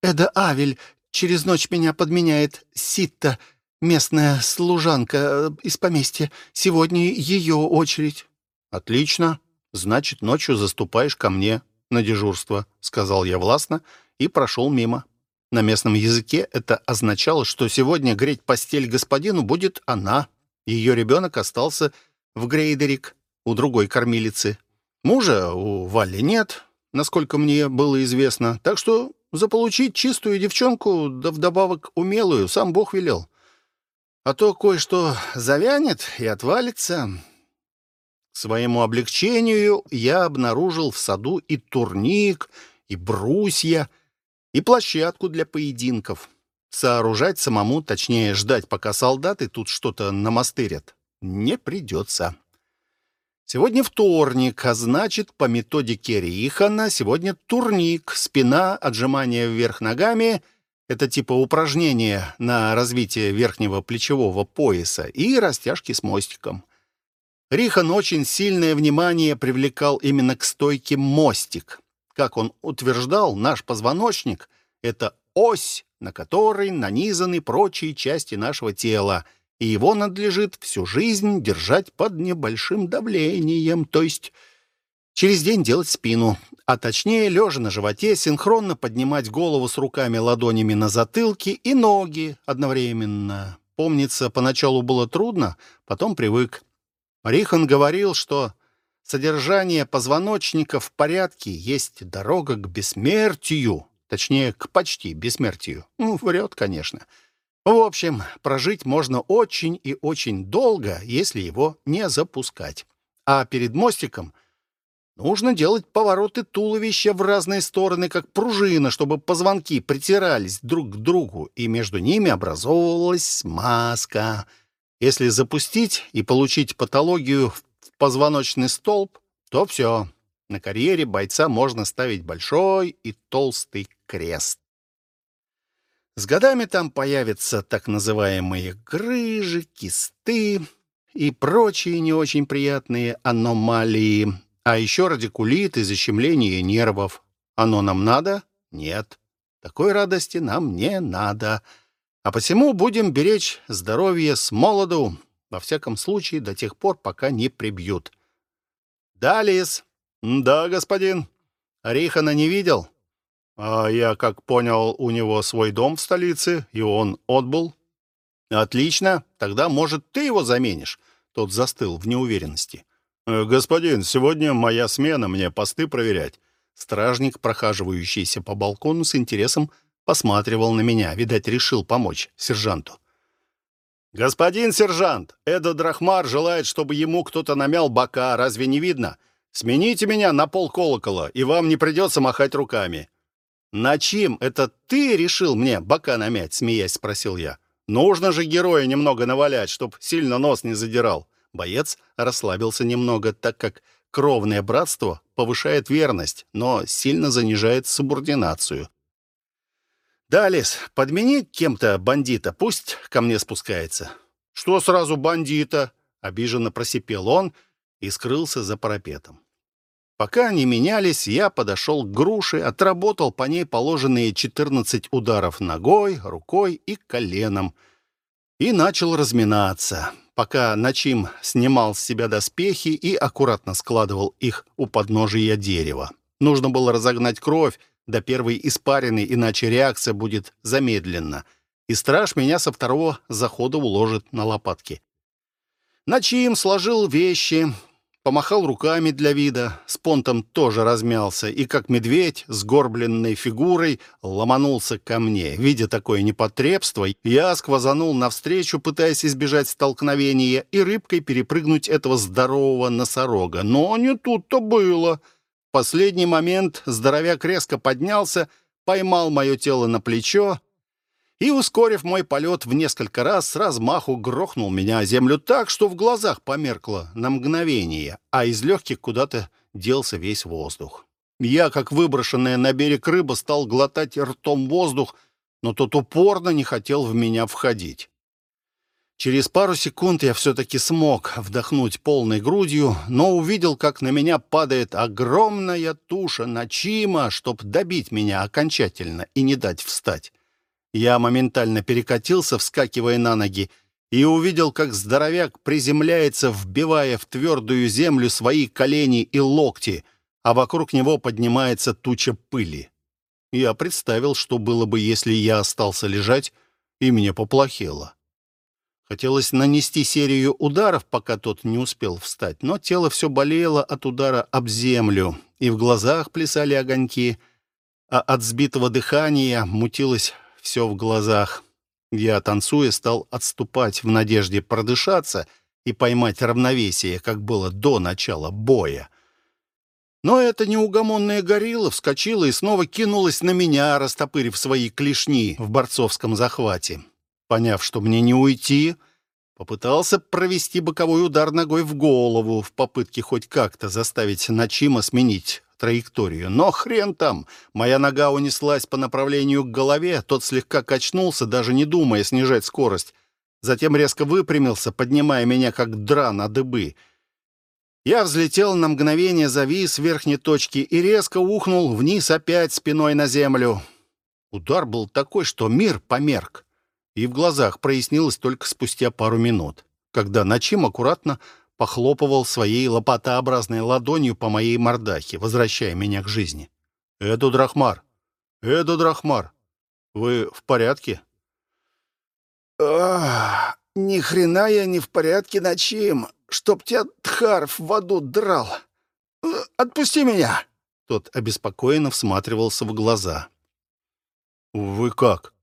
Эда Авель через ночь меня подменяет Ситта, местная служанка э, из поместья. Сегодня ее очередь. Отлично. Значит, ночью заступаешь ко мне на дежурство, сказал я властно и прошел мимо. На местном языке это означало, что сегодня греть постель господину будет она. Ее ребенок остался в Грейдерик у другой кормилицы. Мужа у Валли нет, насколько мне было известно, так что заполучить чистую девчонку, да вдобавок умелую, сам Бог велел. А то кое-что завянет и отвалится. К своему облегчению я обнаружил в саду и турник, и брусья, и площадку для поединков. Сооружать самому, точнее ждать, пока солдаты тут что-то намастырят, не придется. Сегодня вторник, а значит, по методике Рихана, сегодня турник, спина, отжимание вверх ногами — это типа упражнения на развитие верхнего плечевого пояса и растяжки с мостиком. Рихан очень сильное внимание привлекал именно к стойке мостик. Как он утверждал, наш позвоночник — это ось, на которой нанизаны прочие части нашего тела — и его надлежит всю жизнь держать под небольшим давлением, то есть через день делать спину, а точнее, лежа на животе, синхронно поднимать голову с руками ладонями на затылке и ноги одновременно. Помнится, поначалу было трудно, потом привык. Рихан говорил, что содержание позвоночника в порядке есть дорога к бессмертию, точнее, к почти бессмертию. Ну, врет, конечно. — в общем, прожить можно очень и очень долго, если его не запускать. А перед мостиком нужно делать повороты туловища в разные стороны, как пружина, чтобы позвонки притирались друг к другу, и между ними образовывалась маска. Если запустить и получить патологию в позвоночный столб, то все. На карьере бойца можно ставить большой и толстый крест. С годами там появятся так называемые грыжи, кисты и прочие не очень приятные аномалии, а еще радикулит и защемление нервов. Оно нам надо? Нет. Такой радости нам не надо. А посему будем беречь здоровье с молоду, во всяком случае до тех пор, пока не прибьют. «Далис!» «Да, господин». «Рихана не видел?» «А я, как понял, у него свой дом в столице, и он отбыл». «Отлично. Тогда, может, ты его заменишь?» Тот застыл в неуверенности. «Э, «Господин, сегодня моя смена, мне посты проверять». Стражник, прохаживающийся по балкону с интересом, посматривал на меня. Видать, решил помочь сержанту. «Господин сержант, Эда Драхмар желает, чтобы ему кто-то намял бока. Разве не видно? Смените меня на пол колокола, и вам не придется махать руками». «На чем это ты решил мне бока намять?» — смеясь спросил я. «Нужно же героя немного навалять, чтоб сильно нос не задирал». Боец расслабился немного, так как кровное братство повышает верность, но сильно занижает субординацию. «Далис, подмени кем-то бандита, пусть ко мне спускается». «Что сразу бандита?» — обиженно просипел он и скрылся за парапетом. Пока они менялись, я подошел к груше, отработал по ней положенные 14 ударов ногой, рукой и коленом и начал разминаться, пока Начим снимал с себя доспехи и аккуратно складывал их у подножия дерева. Нужно было разогнать кровь до первой испарины, иначе реакция будет замедлена, и страж меня со второго захода уложит на лопатки. Начим сложил вещи, помахал руками для вида, с понтом тоже размялся и, как медведь с горбленной фигурой, ломанулся ко мне. Видя такое непотребство, я сквозанул навстречу, пытаясь избежать столкновения и рыбкой перепрыгнуть этого здорового носорога. Но не тут-то было. В последний момент здоровяк резко поднялся, поймал мое тело на плечо, и, ускорив мой полет в несколько раз, с размаху грохнул меня о землю так, что в глазах померкло на мгновение, а из легких куда-то делся весь воздух. Я, как выброшенная на берег рыба, стал глотать ртом воздух, но тот упорно не хотел в меня входить. Через пару секунд я все-таки смог вдохнуть полной грудью, но увидел, как на меня падает огромная туша Начима, чтоб добить меня окончательно и не дать встать. Я моментально перекатился, вскакивая на ноги, и увидел, как здоровяк приземляется, вбивая в твердую землю свои колени и локти, а вокруг него поднимается туча пыли. Я представил, что было бы, если я остался лежать, и мне поплохело. Хотелось нанести серию ударов, пока тот не успел встать, но тело все болело от удара об землю, и в глазах плясали огоньки, а от сбитого дыхания мутилось все в глазах. Я, танцуя, стал отступать в надежде продышаться и поймать равновесие, как было до начала боя. Но эта неугомонная горилла вскочила и снова кинулась на меня, растопырив свои клешни в борцовском захвате. Поняв, что мне не уйти, попытался провести боковой удар ногой в голову в попытке хоть как-то заставить Начима сменить траекторию. Но хрен там! Моя нога унеслась по направлению к голове, тот слегка качнулся, даже не думая снижать скорость. Затем резко выпрямился, поднимая меня как дра на дыбы. Я взлетел на мгновение, завис в верхней точке и резко ухнул вниз опять спиной на землю. Удар был такой, что мир померк. И в глазах прояснилось только спустя пару минут, когда Начим аккуратно похлопывал своей лопатообразной ладонью по моей мордахе, возвращая меня к жизни. «Эду Драхмар! Эду Драхмар! Вы в порядке?» «Ах, ни хрена я не в порядке, Начим! Чтоб тебя Тхарф в аду драл! Отпусти меня!» Тот обеспокоенно всматривался в глаза. «Вы как?»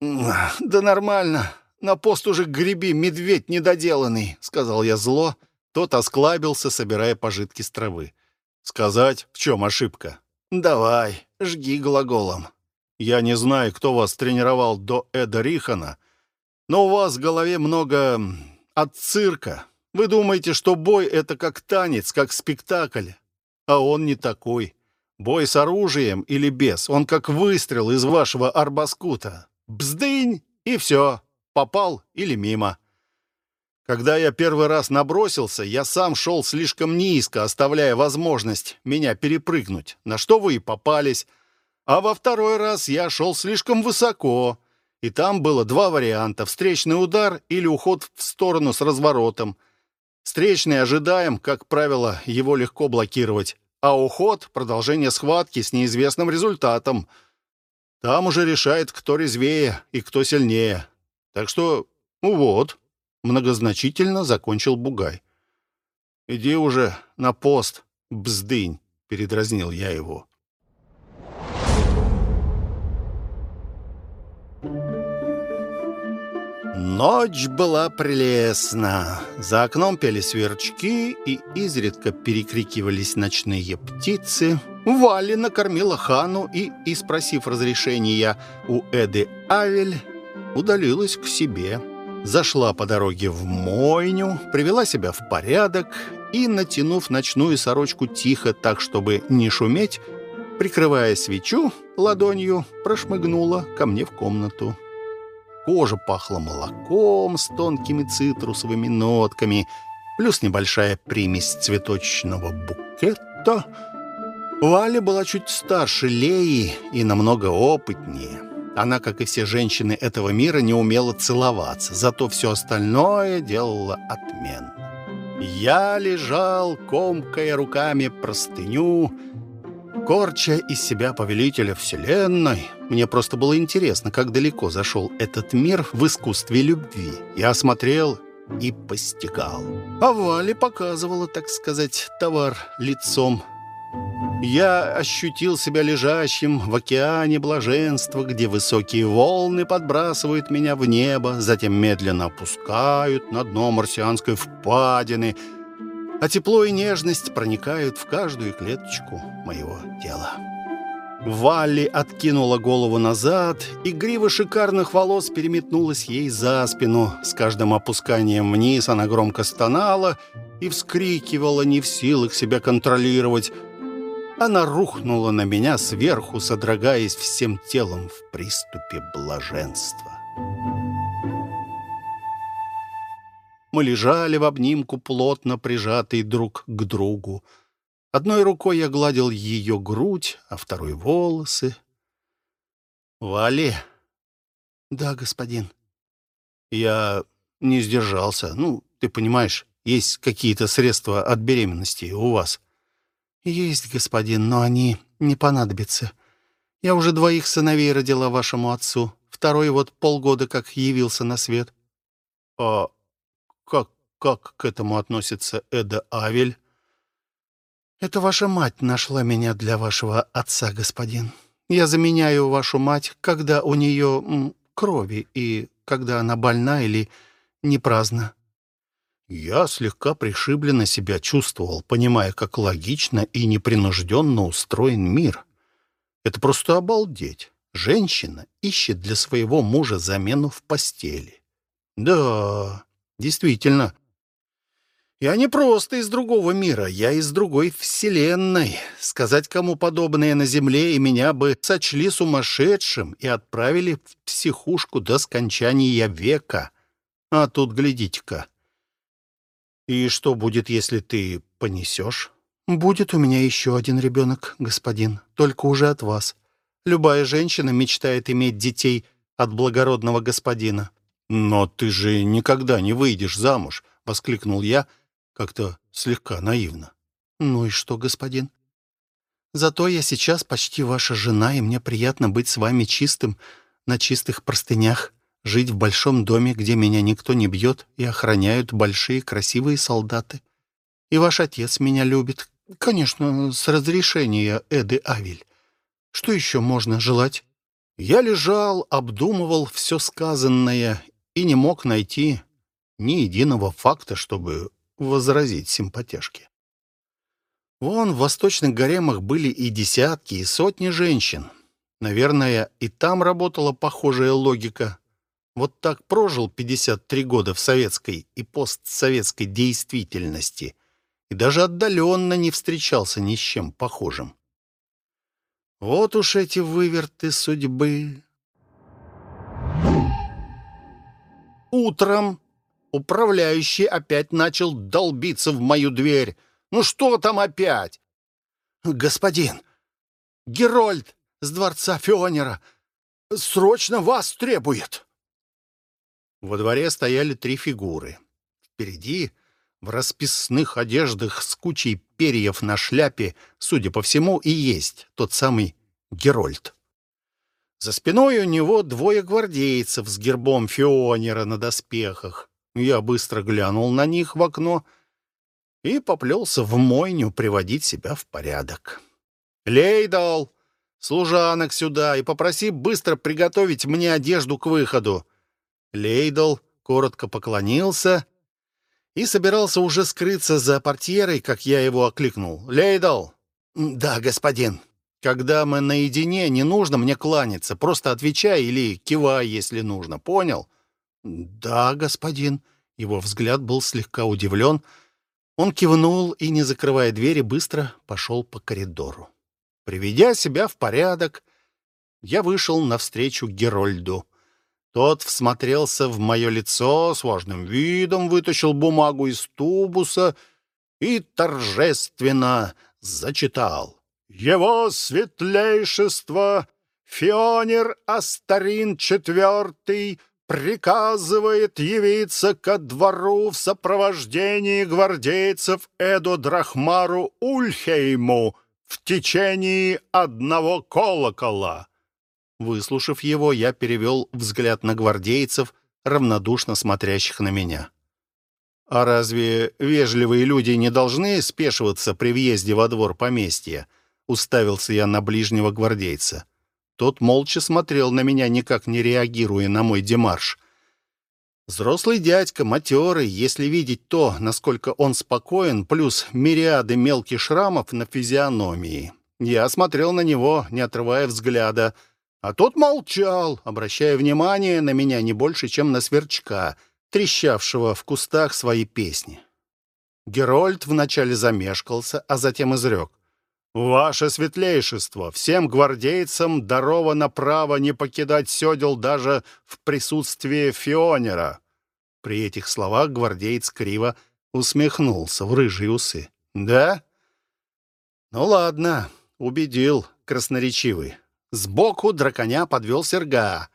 «Да нормально. На пост уже греби, медведь недоделанный», — сказал я зло. Тот осклабился, собирая пожитки с травы. «Сказать, в чем ошибка?» «Давай, жги глаголом». «Я не знаю, кто вас тренировал до Эда Рихана, но у вас в голове много от цирка. Вы думаете, что бой — это как танец, как спектакль, а он не такой. Бой с оружием или без, он как выстрел из вашего арбаскута. Бздынь, и все попал или мимо. Когда я первый раз набросился, я сам шел слишком низко, оставляя возможность меня перепрыгнуть, на что вы и попались. А во второй раз я шел слишком высоко, и там было два варианта — встречный удар или уход в сторону с разворотом. Встречный ожидаем, как правило, его легко блокировать, а уход — продолжение схватки с неизвестным результатом. Там уже решает, кто резвее и кто сильнее. Так что, ну вот, многозначительно закончил Бугай. «Иди уже на пост, бздынь», — передразнил я его. Ночь была прелестна. За окном пели сверчки и изредка перекрикивались ночные птицы. Вали накормила хану и, и спросив разрешения у Эды Авель, удалилась к себе. Зашла по дороге в мойню, привела себя в порядок и, натянув ночную сорочку тихо, так, чтобы не шуметь, прикрывая свечу ладонью, прошмыгнула ко мне в комнату. Кожа пахла молоком с тонкими цитрусовыми нотками, плюс небольшая примесь цветочного букета. Валя была чуть старше Леи и намного опытнее. Она, как и все женщины этого мира, не умела целоваться, зато все остальное делала отменно. Я лежал, комкая руками простыню, корча из себя повелителя Вселенной. Мне просто было интересно, как далеко зашел этот мир в искусстве любви. Я осмотрел и постигал. А Валя показывала, так сказать, товар лицом. Я ощутил себя лежащим в океане блаженства, где высокие волны подбрасывают меня в небо, затем медленно опускают на дно марсианской впадины — а тепло и нежность проникают в каждую клеточку моего тела. Валли откинула голову назад, и грива шикарных волос переметнулась ей за спину. С каждым опусканием вниз она громко стонала и вскрикивала, не в силах себя контролировать. Она рухнула на меня сверху, содрогаясь всем телом в приступе блаженства. Мы лежали в обнимку, плотно прижатые друг к другу. Одной рукой я гладил ее грудь, а второй — волосы. «Вали?» «Да, господин». Я не сдержался. Ну, ты понимаешь, есть какие-то средства от беременности у вас. «Есть, господин, но они не понадобятся. Я уже двоих сыновей родила вашему отцу. Второй вот полгода как явился на свет». «А как, как к этому относится Эда Авель? Это ваша мать нашла меня для вашего отца, господин. Я заменяю вашу мать, когда у нее крови и когда она больна или не праздна. Я слегка пришибленно себя чувствовал, понимая, как логично и непринужденно устроен мир. Это просто обалдеть. Женщина ищет для своего мужа замену в постели. Да, Действительно. Я не просто из другого мира, я из другой вселенной. Сказать кому подобное на Земле, и меня бы сочли сумасшедшим и отправили в психушку до скончания века. А тут, глядите-ка. И что будет, если ты понесешь? Будет у меня еще один ребенок, господин, только уже от вас. Любая женщина мечтает иметь детей от благородного господина. «Но ты же никогда не выйдешь замуж!» — воскликнул я как-то слегка наивно. «Ну и что, господин? Зато я сейчас почти ваша жена, и мне приятно быть с вами чистым, на чистых простынях, жить в большом доме, где меня никто не бьет и охраняют большие красивые солдаты. И ваш отец меня любит, конечно, с разрешения Эды Авель. Что еще можно желать?» Я лежал, обдумывал все сказанное и не мог найти ни единого факта, чтобы возразить симпатяшке. Вон в восточных гаремах были и десятки, и сотни женщин. Наверное, и там работала похожая логика. Вот так прожил 53 года в советской и постсоветской действительности и даже отдаленно не встречался ни с чем похожим. Вот уж эти выверты судьбы. Утром управляющий опять начал долбиться в мою дверь. «Ну что там опять?» «Господин, Герольд с дворца Фионера срочно вас требует!» Во дворе стояли три фигуры. Впереди, в расписных одеждах с кучей перьев на шляпе, судя по всему, и есть тот самый Герольд. За спиной у него двое гвардейцев с гербом Фионера на доспехах. Я быстро глянул на них в окно и поплелся в мойню приводить себя в порядок. «Лейдал, служанок сюда и попроси быстро приготовить мне одежду к выходу». Лейдал коротко поклонился и собирался уже скрыться за портьерой, как я его окликнул. «Лейдал!» «Да, господин». Когда мы наедине, не нужно мне кланяться. Просто отвечай или кивай, если нужно. Понял? Да, господин. Его взгляд был слегка удивлен. Он кивнул и, не закрывая двери, быстро пошел по коридору. Приведя себя в порядок, я вышел навстречу Герольду. Тот всмотрелся в мое лицо с важным видом, вытащил бумагу из тубуса и торжественно зачитал. Его светлейшество Фионер Астарин IV приказывает явиться ко двору в сопровождении гвардейцев Эдо Драхмару Ульхейму в течение одного колокола. Выслушав его, я перевел взгляд на гвардейцев, равнодушно смотрящих на меня. А разве вежливые люди не должны спешиваться при въезде во двор поместья? Уставился я на ближнего гвардейца. Тот молча смотрел на меня, никак не реагируя на мой демарш. Взрослый дядька, матерый, если видеть то, насколько он спокоен, плюс мириады мелких шрамов на физиономии. Я смотрел на него, не отрывая взгляда, а тот молчал, обращая внимание на меня не больше, чем на сверчка, трещавшего в кустах свои песни. Герольд вначале замешкался, а затем изрек. «Ваше светлейшество, всем гвардейцам даровано право не покидать седел даже в присутствии Фионера». При этих словах гвардеец криво усмехнулся в рыжие усы. «Да? Ну ладно, убедил, красноречивый. Сбоку драконя подвел серга.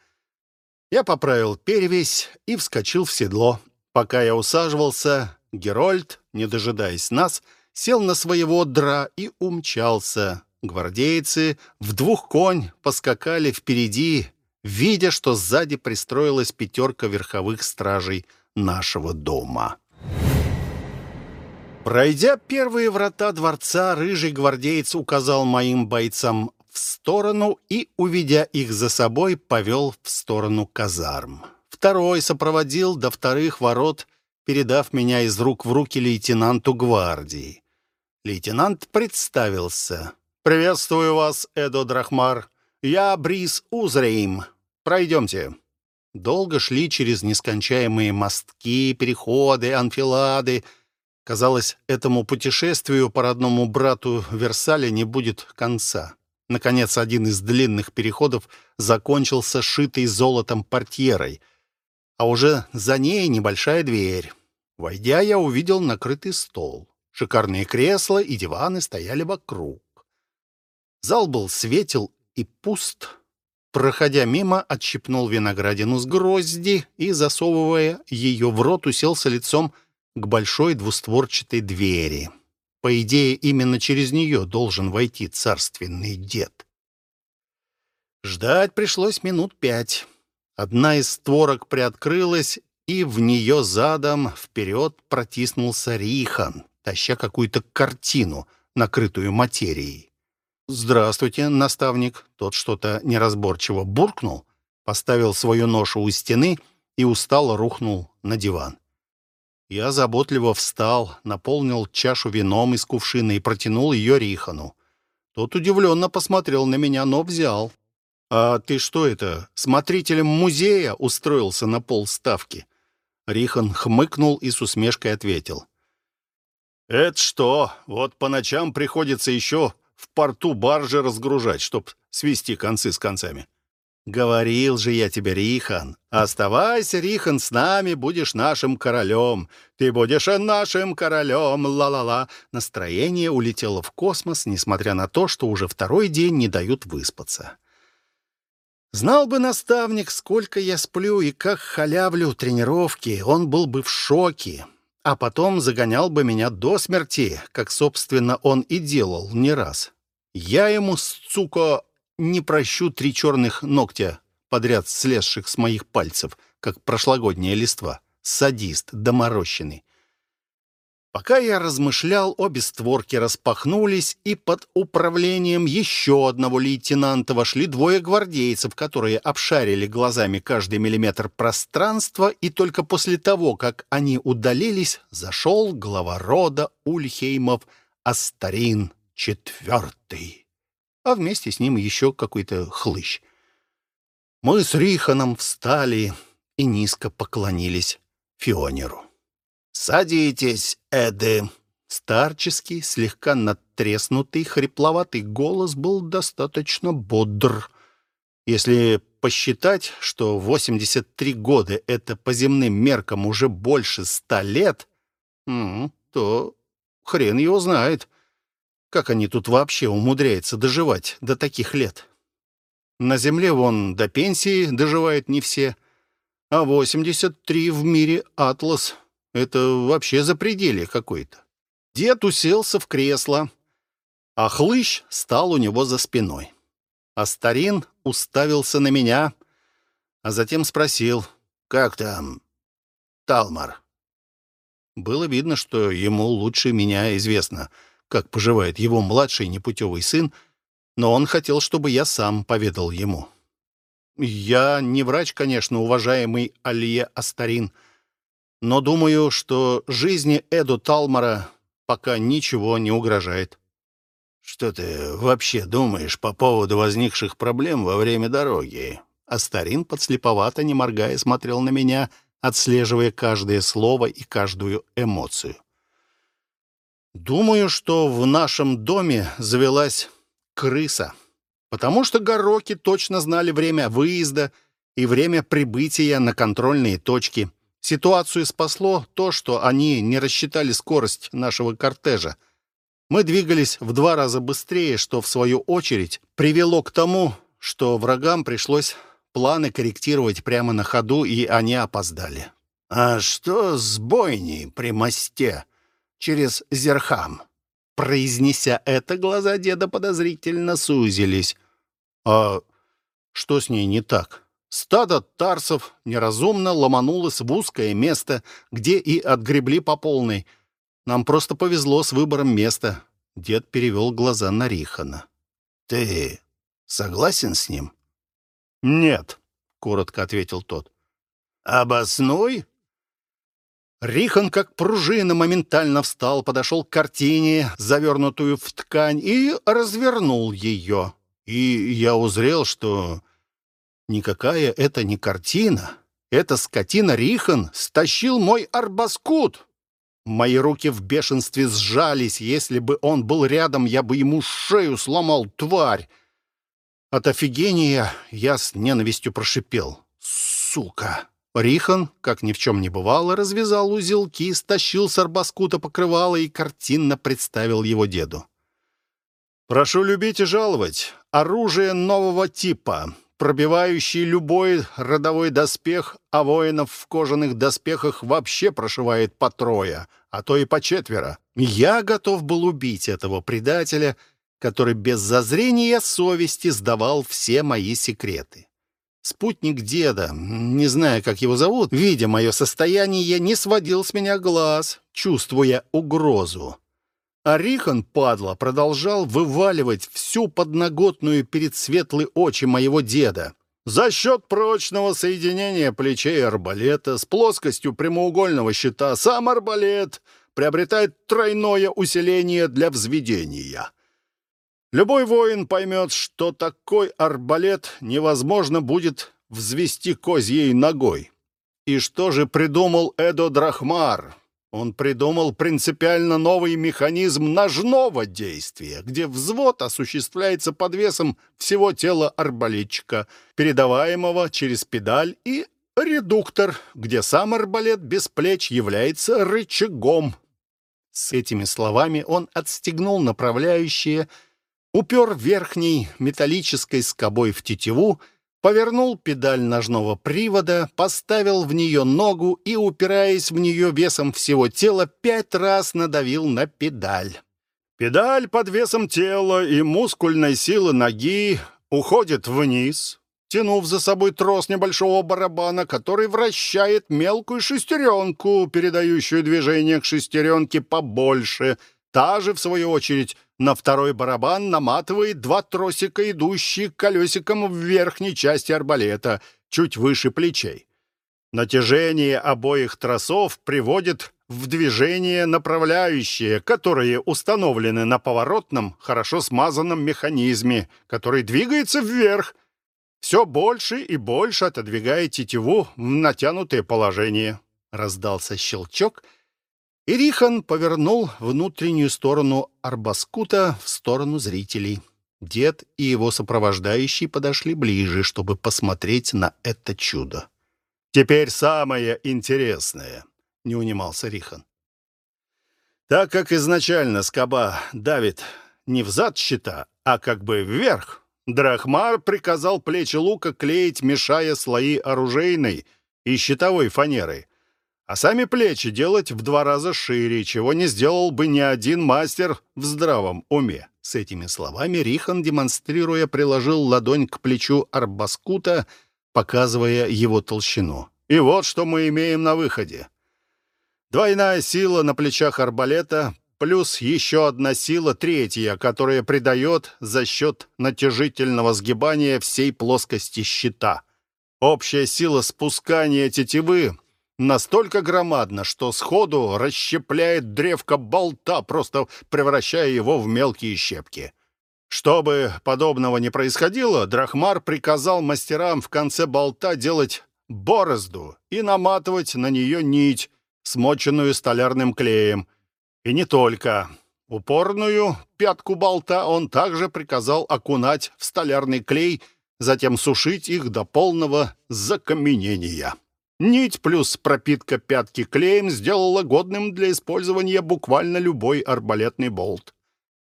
Я поправил перевесь и вскочил в седло. Пока я усаживался, Герольд, не дожидаясь нас, — сел на своего дра и умчался. Гвардейцы в двух конь поскакали впереди, видя, что сзади пристроилась пятерка верховых стражей нашего дома. Пройдя первые врата дворца, рыжий гвардеец указал моим бойцам в сторону и, уведя их за собой, повел в сторону казарм. Второй сопроводил до вторых ворот, передав меня из рук в руки лейтенанту гвардии. Лейтенант представился. «Приветствую вас, Эдо Драхмар. Я Брис Узрейм. Пройдемте». Долго шли через нескончаемые мостки, переходы, анфилады. Казалось, этому путешествию по родному брату Версаля не будет конца. Наконец, один из длинных переходов закончился шитой золотом портьерой, а уже за ней небольшая дверь. Войдя, я увидел накрытый стол. Шикарные кресла и диваны стояли вокруг. Зал был светел и пуст. Проходя мимо, отщипнул виноградину с грозди и, засовывая ее в рот, уселся лицом к большой двустворчатой двери. По идее, именно через нее должен войти царственный дед. Ждать пришлось минут пять. Одна из створок приоткрылась, и в нее задом вперед протиснулся Рихан таща какую-то картину, накрытую материей. «Здравствуйте, наставник!» Тот что-то неразборчиво буркнул, поставил свою ношу у стены и устало рухнул на диван. Я заботливо встал, наполнил чашу вином из кувшина и протянул ее Рихану. Тот удивленно посмотрел на меня, но взял. «А ты что это, смотрителем музея устроился на полставки?» Рихан хмыкнул и с усмешкой ответил. «Это что? Вот по ночам приходится еще в порту баржи разгружать, чтоб свести концы с концами». «Говорил же я тебе, Рихан, оставайся, Рихан, с нами, будешь нашим королем. Ты будешь нашим королем, ла-ла-ла». Настроение улетело в космос, несмотря на то, что уже второй день не дают выспаться. Знал бы наставник, сколько я сплю и как халявлю тренировки, он был бы в шоке. а потом загонял бы меня до смерти, как, собственно, он и делал не раз. Я ему, сука, не прощу три черных ногтя, подряд слезших с моих пальцев, как прошлогодняя листва. Садист доморощенный. Пока я размышлял, обе створки распахнулись, и под управлением еще одного лейтенанта вошли двое гвардейцев, которые обшарили глазами каждый миллиметр пространства, и только после того, как они удалились, зашел глава рода Ульхеймов Астарин четвертый, а вместе с ним еще какой-то хлыщ. Мы с Риханом встали и низко поклонились Фионеру. «Садитесь, Эды!» Старческий, слегка надтреснутый, хрипловатый голос был достаточно бодр. Если посчитать, что 83 года — это по земным меркам уже больше ста лет, то хрен его знает, как они тут вообще умудряются доживать до таких лет. На земле вон до пенсии доживают не все, а 83 в мире Атлас это вообще запределье какое-то. Дед уселся в кресло, а хлыщ стал у него за спиной. А старин уставился на меня, а затем спросил, «Как там, Талмар?» Было видно, что ему лучше меня известно, как поживает его младший непутевый сын, но он хотел, чтобы я сам поведал ему. «Я не врач, конечно, уважаемый Алия Астарин», но думаю, что жизни Эду Талмара пока ничего не угрожает. «Что ты вообще думаешь по поводу возникших проблем во время дороги?» Астарин подслеповато, не моргая, смотрел на меня, отслеживая каждое слово и каждую эмоцию. «Думаю, что в нашем доме завелась крыса, потому что гороки точно знали время выезда и время прибытия на контрольные точки». Ситуацию спасло то, что они не рассчитали скорость нашего кортежа. Мы двигались в два раза быстрее, что, в свою очередь, привело к тому, что врагам пришлось планы корректировать прямо на ходу, и они опоздали. «А что с бойней при мосте через Зерхам?» Произнеся это, глаза деда подозрительно сузились. «А что с ней не так?» Стадо тарсов неразумно ломанулось в узкое место, где и отгребли по полной. Нам просто повезло с выбором места. Дед перевел глаза на Рихана. «Ты согласен с ним?» «Нет», — коротко ответил тот. «Обоснуй?» Рихан, как пружина, моментально встал, подошел к картине, завернутую в ткань, и развернул ее. И я узрел, что Никакая это не картина. Это скотина Рихан стащил мой арбаскут. Мои руки в бешенстве сжались. Если бы он был рядом, я бы ему шею сломал, тварь. От офигения я с ненавистью прошипел. «Сука!» Рихан, как ни в чем не бывало, развязал узелки, стащил с арбаскута покрывало и картинно представил его деду. «Прошу любить и жаловать. Оружие нового типа пробивающий любой родовой доспех, а воинов в кожаных доспехах вообще прошивает по трое, а то и по четверо. Я готов был убить этого предателя, который без зазрения совести сдавал все мои секреты. Спутник деда, не знаю, как его зовут, видя мое состояние, не сводил с меня глаз, чувствуя угрозу. А Рихан, падла, продолжал вываливать всю подноготную перед светлые очи моего деда. За счет прочного соединения плечей арбалета с плоскостью прямоугольного щита сам арбалет приобретает тройное усиление для взведения. Любой воин поймет, что такой арбалет невозможно будет взвести козьей ногой. И что же придумал Эдо Драхмар, он придумал принципиально новый механизм ножного действия, где взвод осуществляется под весом всего тела арбалетчика, передаваемого через педаль, и редуктор, где сам арбалет без плеч является рычагом. С этими словами он отстегнул направляющее, упер верхней металлической скобой в тетиву, повернул педаль ножного привода, поставил в нее ногу и, упираясь в нее весом всего тела, пять раз надавил на педаль. Педаль под весом тела и мускульной силы ноги уходит вниз, тянув за собой трос небольшого барабана, который вращает мелкую шестеренку, передающую движение к шестеренке побольше. Та же, в свою очередь, на второй барабан наматывает два тросика, идущие колесиком в верхней части арбалета, чуть выше плечей. Натяжение обоих тросов приводит в движение направляющие, которые установлены на поворотном, хорошо смазанном механизме, который двигается вверх, все больше и больше отодвигая тетиву в натянутое положение. Раздался щелчок, и Рихан повернул внутреннюю сторону арбаскута в сторону зрителей. Дед и его сопровождающий подошли ближе, чтобы посмотреть на это чудо. «Теперь самое интересное», — не унимался Рихан. Так как изначально скоба давит не взад щита, а как бы вверх, Драхмар приказал плечи лука клеить, мешая слои оружейной и щитовой фанеры, а сами плечи делать в два раза шире, чего не сделал бы ни один мастер в здравом уме. С этими словами Рихан, демонстрируя, приложил ладонь к плечу Арбаскута, показывая его толщину. И вот что мы имеем на выходе. Двойная сила на плечах арбалета, плюс еще одна сила, третья, которая придает за счет натяжительного сгибания всей плоскости щита. Общая сила спускания тетивы настолько громадна, что сходу расщепляет древко болта, просто превращая его в мелкие щепки. Чтобы подобного не происходило, Драхмар приказал мастерам в конце болта делать борозду и наматывать на нее нить, смоченную столярным клеем. И не только. Упорную пятку болта он также приказал окунать в столярный клей, затем сушить их до полного закаменения. Нить плюс пропитка пятки клеем сделала годным для использования буквально любой арбалетный болт.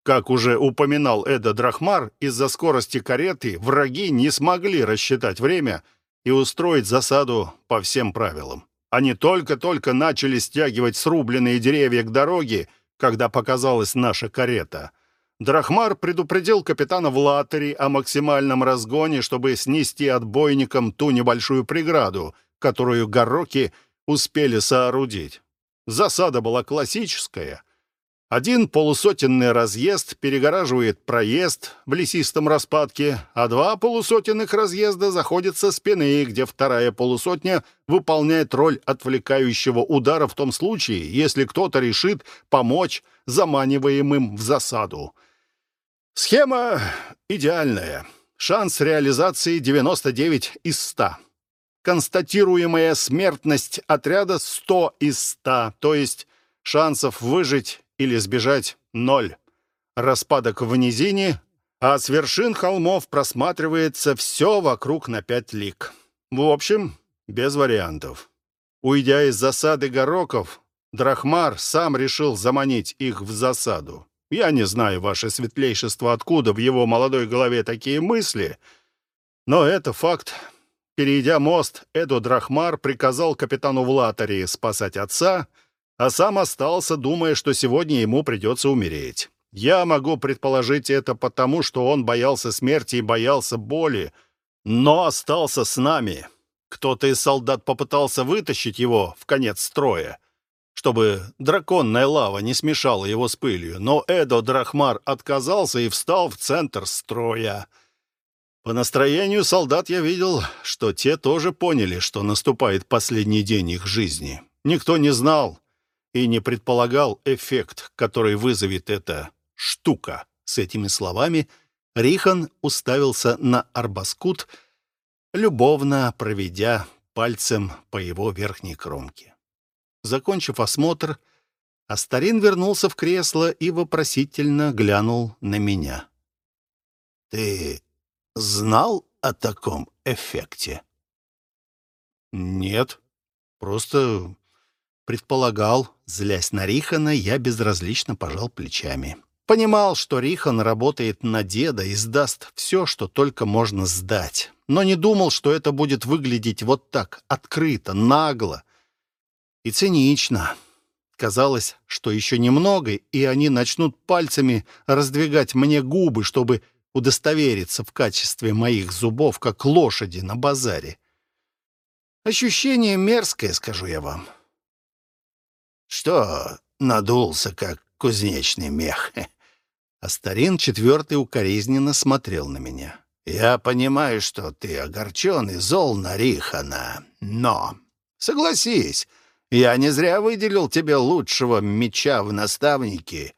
Как уже упоминал Эда Драхмар, из-за скорости кареты враги не смогли рассчитать время и устроить засаду по всем правилам. Они только-только начали стягивать срубленные деревья к дороге, когда показалась наша карета. Драхмар предупредил капитана Влатери о максимальном разгоне, чтобы снести отбойником ту небольшую преграду, которую гороки успели соорудить. Засада была классическая — один полусотенный разъезд перегораживает проезд в лесистом распадке, а два полусотенных разъезда заходят со спины, где вторая полусотня выполняет роль отвлекающего удара в том случае, если кто-то решит помочь заманиваемым в засаду. Схема идеальная. Шанс реализации 99 из 100. Констатируемая смертность отряда 100 из 100, то есть шансов выжить или сбежать — ноль. Распадок в низине, а с вершин холмов просматривается все вокруг на пять лик. В общем, без вариантов. Уйдя из засады гороков, Драхмар сам решил заманить их в засаду. Я не знаю, ваше светлейшество, откуда в его молодой голове такие мысли, но это факт. Перейдя мост, Эду Драхмар приказал капитану Влатари спасать отца — а сам остался, думая, что сегодня ему придется умереть. Я могу предположить это потому, что он боялся смерти и боялся боли, но остался с нами. Кто-то из солдат попытался вытащить его в конец строя, чтобы драконная лава не смешала его с пылью, но Эдо Драхмар отказался и встал в центр строя. По настроению солдат я видел, что те тоже поняли, что наступает последний день их жизни. Никто не знал, и не предполагал эффект, который вызовет эта штука. С этими словами Рихан уставился на Арбаскут, любовно проведя пальцем по его верхней кромке. Закончив осмотр, Астарин вернулся в кресло и вопросительно глянул на меня. «Ты знал о таком эффекте?» «Нет, просто предполагал. Злясь на Рихана, я безразлично пожал плечами. Понимал, чтоРихан работает на деда и сдаст все, что только можно сдать. но не думал, что это будет выглядеть вот так, открыто, нагло и цинично. Казалось, что еще немного, и они начнут пальцами раздвигать мне губы, чтобы удостовериться в качестве моих зубов, как лошади на базаре. Ощущение мерзкое, скажу я вам. Что надулся, как кузнечный мех? <laughs> Астарин четвертый укоризненно смотрел на меня. «Я понимаю, что ты огорчен и зол на Рихана, но, согласись, я не зря выделил тебе лучшего меча в наставнике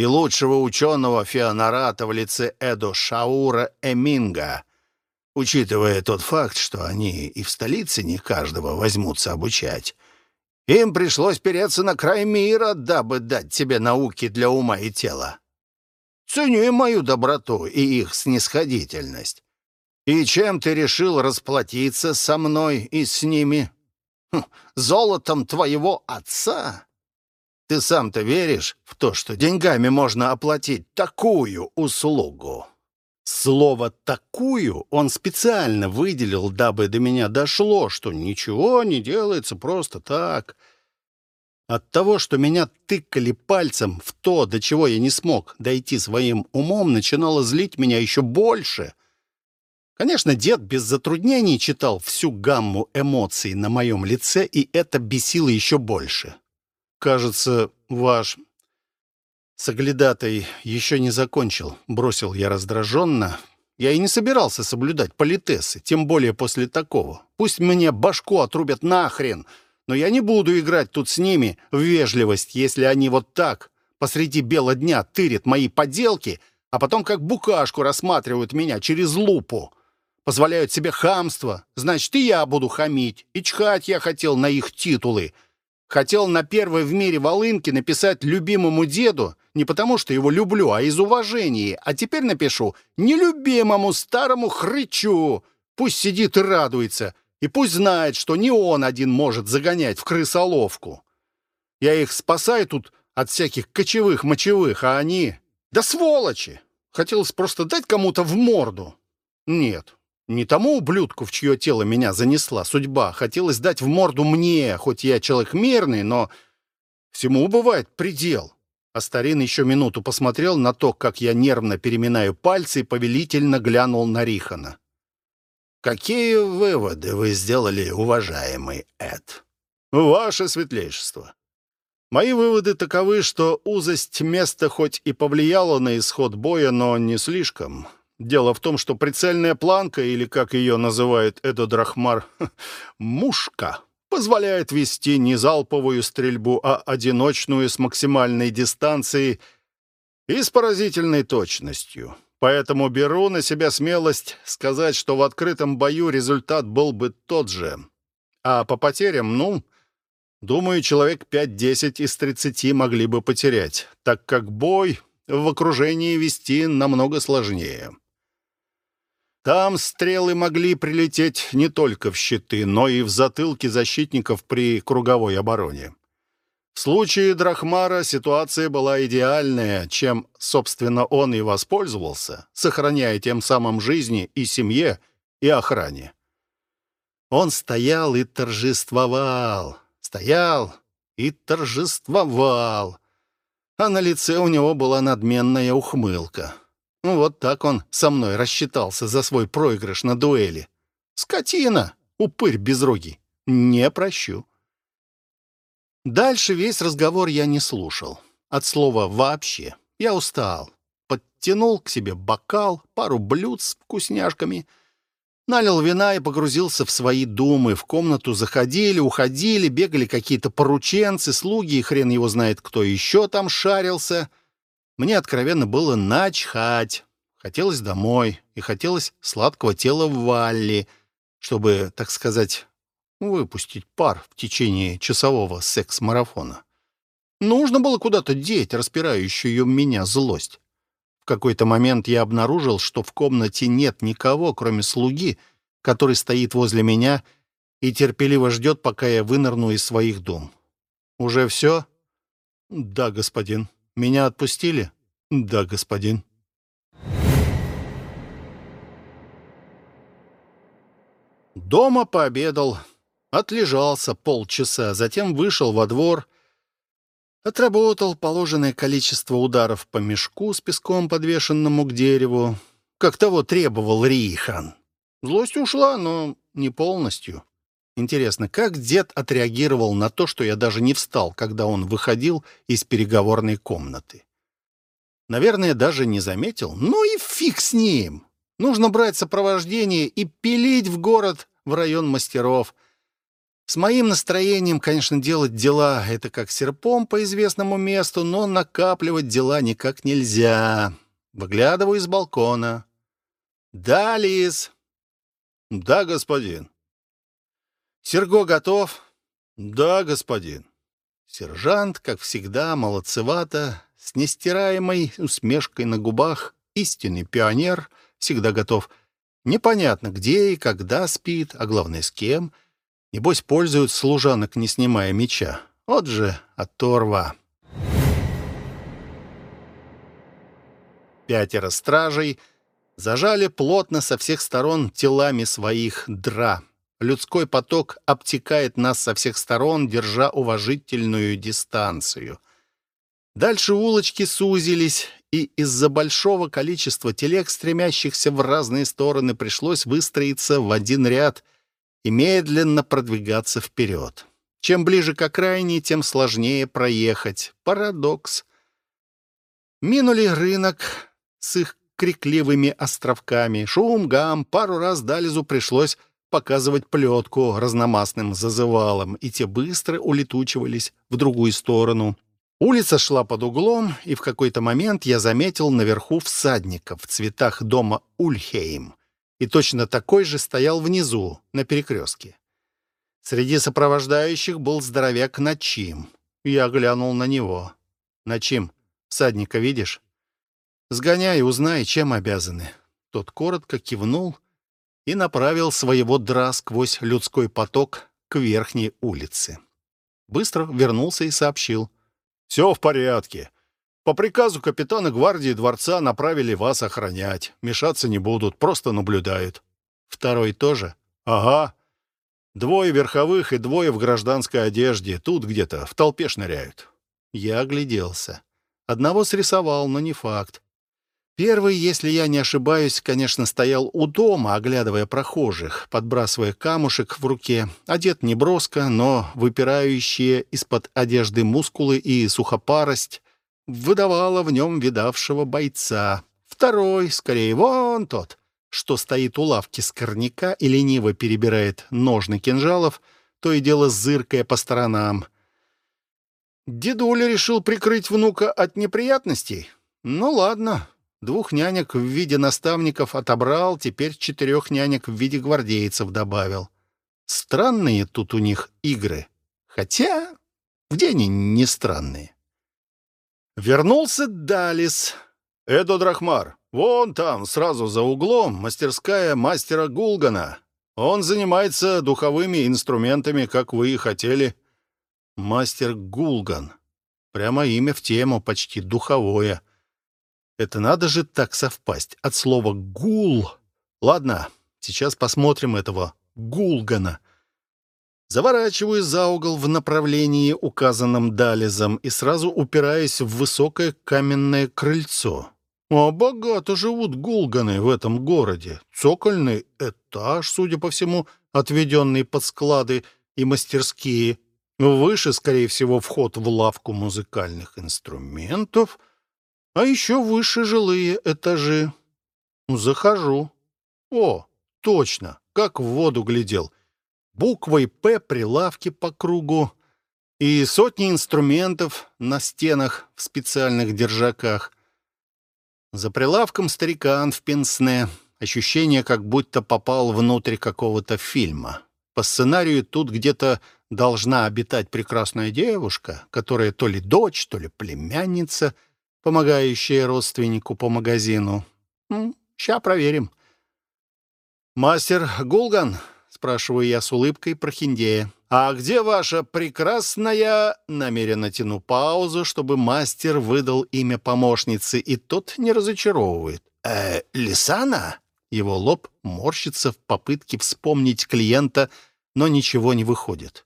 и лучшего ученого Феонарата в лице Эдо Шаура Эминга, учитывая тот факт, что они и в столице не каждого возьмутся обучать. Им пришлось переться на край мира, дабы дать тебе науки для ума и тела. Ценю мою доброту и их снисходительность. И чем ты решил расплатиться со мной и с ними? Хм, золотом твоего отца? Ты сам-то веришь в то, что деньгами можно оплатить такую услугу?» Слово «такую» он специально выделил, дабы до меня дошло, что ничего не делается просто так. От того, что меня тыкали пальцем в то, до чего я не смог дойти своим умом, начинало злить меня еще больше. Конечно, дед без затруднений читал всю гамму эмоций на моем лице, и это бесило еще больше. «Кажется, ваш соглядатай еще не закончил», — бросил я раздраженно. Я и не собирался соблюдать политесы, тем более после такого. Пусть мне башку отрубят нахрен, но я не буду играть тут с ними в вежливость, если они вот так посреди бела дня тырят мои поделки, а потом как букашку рассматривают меня через лупу позволяют себе хамство, значит, и я буду хамить. И чхать я хотел на их титулы. Хотел на первой в мире волынке написать любимому деду, не потому что его люблю, а из уважения. А теперь напишу нелюбимому старому хрычу. Пусть сидит и радуется, и пусть знает, что не он один может загонять в крысоловку. Я их спасаю тут от всяких кочевых-мочевых, а они... Да сволочи! Хотелось просто дать кому-то в морду. Нет, не тому ублюдку, в чье тело меня занесла судьба, хотелось дать в морду мне, хоть я человек мирный, но всему бывает предел. А старин еще минуту посмотрел на то, как я нервно переминаю пальцы и повелительно глянул на Рихана. «Какие выводы вы сделали, уважаемый Эд?» «Ваше светлейшество. Мои выводы таковы, что узость места хоть и повлияла на исход боя, но не слишком. Дело в том, что прицельная планка, или как ее называет Эдо Драхмар, <laughs> «мушка», позволяет вести не залповую стрельбу, а одиночную с максимальной дистанцией и с поразительной точностью. Поэтому беру на себя смелость сказать, что в открытом бою результат был бы тот же. А по потерям, ну, думаю, человек 5-10 из 30 могли бы потерять, так как бой в окружении вести намного сложнее. Там стрелы могли прилететь не только в щиты, но и в затылки защитников при круговой обороне. В случае Драхмара ситуация была идеальная, чем, собственно, он и воспользовался, сохраняя тем самым жизни и семье, и охране. Он стоял и торжествовал, стоял и торжествовал, а на лице у него была надменная ухмылка. Ну, вот так он со мной рассчитался за свой проигрыш на дуэли. Скотина, упырь безрогий. Не прощу. Дальше весь разговор я не слушал. От слова «вообще». Я устал. Подтянул к себе бокал, пару блюд с вкусняшками, налил вина и погрузился в свои думы. В комнату заходили, уходили, бегали какие-то порученцы, слуги, и хрен его знает, кто еще там шарился — мне откровенно было начхать. Хотелось домой, и хотелось сладкого тела в Валли, чтобы, так сказать, выпустить пар в течение часового секс-марафона. Нужно было куда-то деть распирающую меня злость. В какой-то момент я обнаружил, что в комнате нет никого, кроме слуги, который стоит возле меня и терпеливо ждет, пока я вынырну из своих дум. «Уже все?» «Да, господин». Меня отпустили? Да, господин. Дома пообедал, отлежался полчаса, затем вышел во двор, отработал положенное количество ударов по мешку с песком, подвешенному к дереву, как того требовал Рихан. Злость ушла, но не полностью. Интересно, как дед отреагировал на то, что я даже не встал, когда он выходил из переговорной комнаты? Наверное, даже не заметил. Ну и фиг с ним! Нужно брать сопровождение и пилить в город, в район мастеров. С моим настроением, конечно, делать дела — это как серпом по известному месту, но накапливать дела никак нельзя. Выглядываю из балкона. «Да, Лиз?» «Да, господин». «Серго готов?» «Да, господин». Сержант, как всегда, молодцевато, с нестираемой усмешкой на губах, истинный пионер, всегда готов. Непонятно, где и когда спит, а главное, с кем. Небось, пользуют служанок, не снимая меча. Вот же оторва. Пятеро стражей зажали плотно со всех сторон телами своих дра. Людской поток обтекает нас со всех сторон, держа уважительную дистанцию. Дальше улочки сузились, и из-за большого количества телег, стремящихся в разные стороны, пришлось выстроиться в один ряд и медленно продвигаться вперед. Чем ближе к окраине, тем сложнее проехать. Парадокс. Минули рынок с их крикливыми островками. Шум, гам, пару раз Дализу пришлось показывать плетку разномастным зазывалам, и те быстро улетучивались в другую сторону. Улица шла под углом, и в какой-то момент я заметил наверху всадника в цветах дома Ульхейм, и точно такой же стоял внизу, на перекрестке. Среди сопровождающих был здоровяк Начим. Я глянул на него. «Начим, всадника видишь?» Сгоняй узнай, чем обязаны». Тот коротко кивнул и направил своего дра сквозь людской поток к верхней улице. Быстро вернулся и сообщил. «Все в порядке. По приказу капитана гвардии дворца направили вас охранять. Мешаться не будут, просто наблюдают». «Второй тоже?» «Ага. Двое верховых и двое в гражданской одежде. Тут где-то в толпе шныряют». Я огляделся. Одного срисовал, но не факт. Первый, если я не ошибаюсь, конечно, стоял у дома, оглядывая прохожих, подбрасывая камушек в руке, одет неброско, но выпирающие из-под одежды мускулы и сухопарость выдавала в нем видавшего бойца. Второй, скорее, вон тот, что стоит у лавки скорняка и лениво перебирает ножны кинжалов, то и дело зыркая по сторонам. Дедуля решил прикрыть внука от неприятностей? Ну ладно, Двух нянек в виде наставников отобрал, теперь четырех нянек в виде гвардейцев добавил. Странные тут у них игры. Хотя, где они не странные? Вернулся Далис. Эдо Драхмар. Вон там, сразу за углом, мастерская мастера Гулгана. Он занимается духовыми инструментами, как вы и хотели. Мастер Гулган. Прямо имя в тему, почти духовое. Это надо же так совпасть. От слова «гул». Ладно, сейчас посмотрим этого Гулгана. Заворачиваю за угол в направлении, указанном Дализом, и сразу упираюсь в высокое каменное крыльцо. А богато живут гулганы в этом городе. Цокольный этаж, судя по всему, отведенный под склады и мастерские. Выше, скорее всего, вход в лавку музыкальных инструментов — а еще выше жилые этажи. Захожу. О, точно, как в воду глядел. Буквой «П» прилавки по кругу и сотни инструментов на стенах в специальных держаках. За прилавком старикан в пенсне. Ощущение, как будто попал внутрь какого-то фильма. По сценарию тут где-то должна обитать прекрасная девушка, которая то ли дочь, то ли племянница — помогающая родственнику по магазину. Ща проверим. «Мастер Гулган?» — спрашиваю я с улыбкой про Хиндея. «А где ваша прекрасная...» Намеренно тяну паузу, чтобы мастер выдал имя помощницы, и тот не разочаровывает. «Э, Лисана?» Его лоб морщится в попытке вспомнить клиента, но ничего не выходит.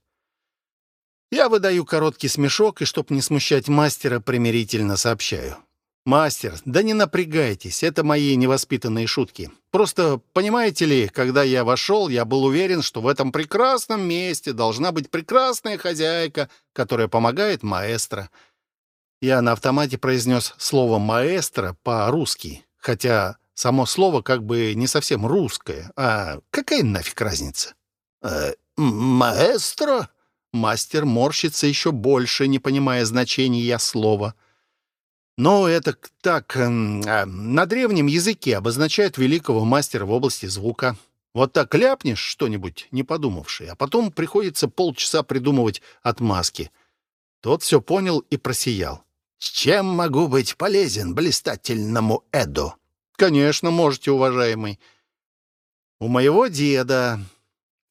Я выдаю короткий смешок и, чтоб не смущать мастера, примирительно сообщаю. «Мастер, да не напрягайтесь, это мои невоспитанные шутки. Просто, понимаете ли, когда я вошел, я был уверен, что в этом прекрасном месте должна быть прекрасная хозяйка, которая помогает маэстро». Я на автомате произнес слово «маэстро» по-русски, хотя само слово как бы не совсем русское. А какая нафиг разница? Э, «Маэстро?» Мастер морщится еще больше, не понимая значения слова. Но это так, эм, а, на древнем языке обозначает великого мастера в области звука. Вот так ляпнешь что-нибудь, не подумавший, а потом приходится полчаса придумывать отмазки. Тот все понял и просиял. «С чем могу быть полезен блистательному Эду?» «Конечно, можете, уважаемый. У моего деда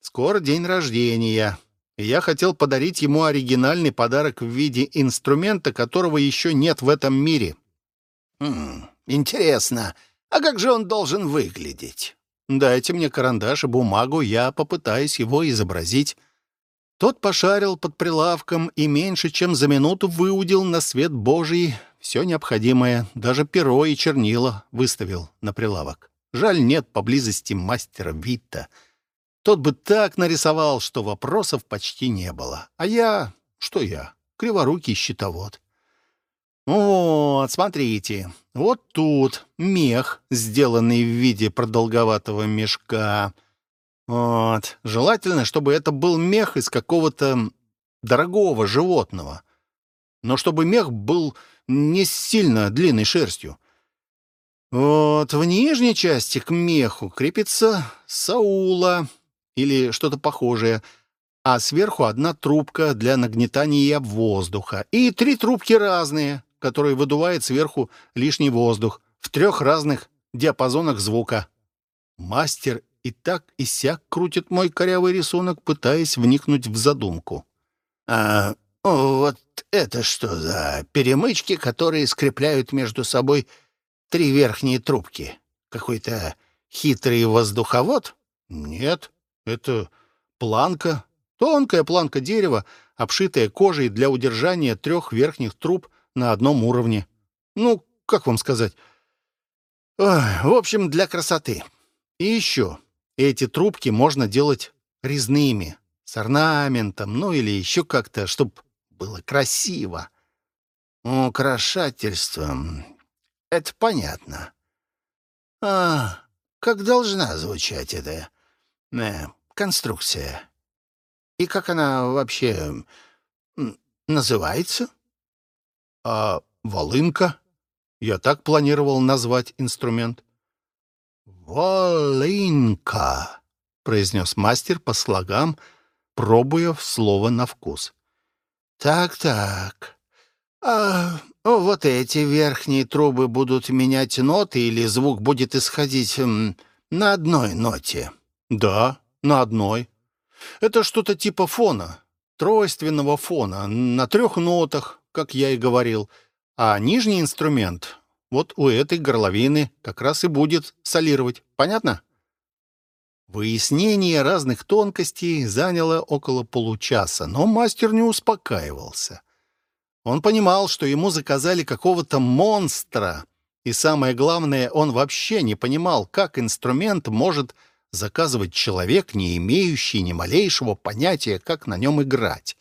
скоро день рождения и я хотел подарить ему оригинальный подарок в виде инструмента, которого еще нет в этом мире. «Хм, интересно, а как же он должен выглядеть?» «Дайте мне карандаш и бумагу, я попытаюсь его изобразить». Тот пошарил под прилавком и меньше чем за минуту выудил на свет Божий все необходимое, даже перо и чернила выставил на прилавок. Жаль, нет поблизости мастера Витта — тот бы так нарисовал, что вопросов почти не было. А я... Что я? Криворукий щитовод. Вот, смотрите. Вот тут мех, сделанный в виде продолговатого мешка. Вот. Желательно, чтобы это был мех из какого-то дорогого животного. Но чтобы мех был не сильно длинной шерстью. Вот в нижней части к меху крепится саула, или что-то похожее, а сверху одна трубка для нагнетания воздуха и три трубки разные, которые выдувают сверху лишний воздух в трех разных диапазонах звука. Мастер и так и сяк крутит мой корявый рисунок, пытаясь вникнуть в задумку. «А вот это что за перемычки, которые скрепляют между собой три верхние трубки? Какой-то хитрый воздуховод?» «Нет, это планка, тонкая планка дерева, обшитая кожей для удержания трех верхних труб на одном уровне. Ну, как вам сказать? Ой, в общем, для красоты. И еще, эти трубки можно делать резными, с орнаментом, ну или еще как-то, чтобы было красиво. Украшательство. Это понятно. А как должна звучать эта э, конструкция. И как она вообще называется? А волынка? Я так планировал назвать инструмент. «Волынка», — произнес мастер по слогам, пробуя слово на вкус. «Так-так. А вот эти верхние трубы будут менять ноты или звук будет исходить на одной ноте?» «Да, на одной. Это что-то типа фона, тройственного фона, на трех нотах, как я и говорил. А нижний инструмент вот у этой горловины как раз и будет солировать. Понятно? Выяснение разных тонкостей заняло около получаса, но мастер не успокаивался. Он понимал, что ему заказали какого-то монстра, и самое главное, он вообще не понимал, как инструмент может заказывать человек, не имеющий ни малейшего понятия, как на нем играть.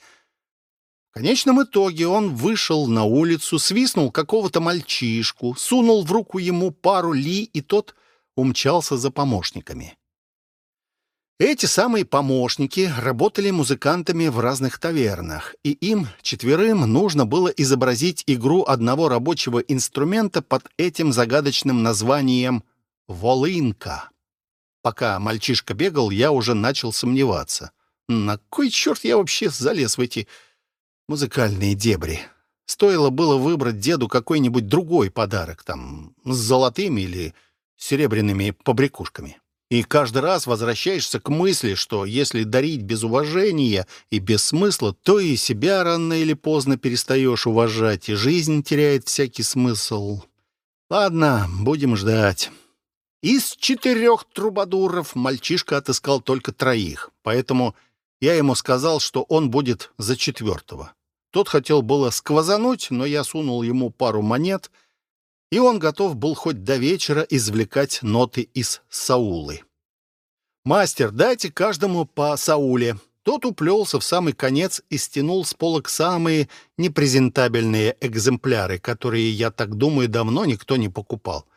В конечном итоге он вышел на улицу, свистнул какого-то мальчишку, сунул в руку ему пару ли, и тот умчался за помощниками. Эти самые помощники работали музыкантами в разных тавернах, и им, четверым, нужно было изобразить игру одного рабочего инструмента под этим загадочным названием «Волынка». Пока мальчишка бегал, я уже начал сомневаться. На кой черт я вообще залез в эти музыкальные дебри? Стоило было выбрать деду какой-нибудь другой подарок, там, с золотыми или серебряными побрякушками. И каждый раз возвращаешься к мысли, что если дарить без уважения и без смысла, то и себя рано или поздно перестаешь уважать, и жизнь теряет всякий смысл. Ладно, будем ждать. Из четырех трубадуров мальчишка отыскал только троих, поэтому я ему сказал, что он будет за четвертого. Тот хотел было сквозануть, но я сунул ему пару монет, и он готов был хоть до вечера извлекать ноты из Саулы. «Мастер, дайте каждому по Сауле». Тот уплелся в самый конец и стянул с полок самые непрезентабельные экземпляры, которые, я так думаю, давно никто не покупал.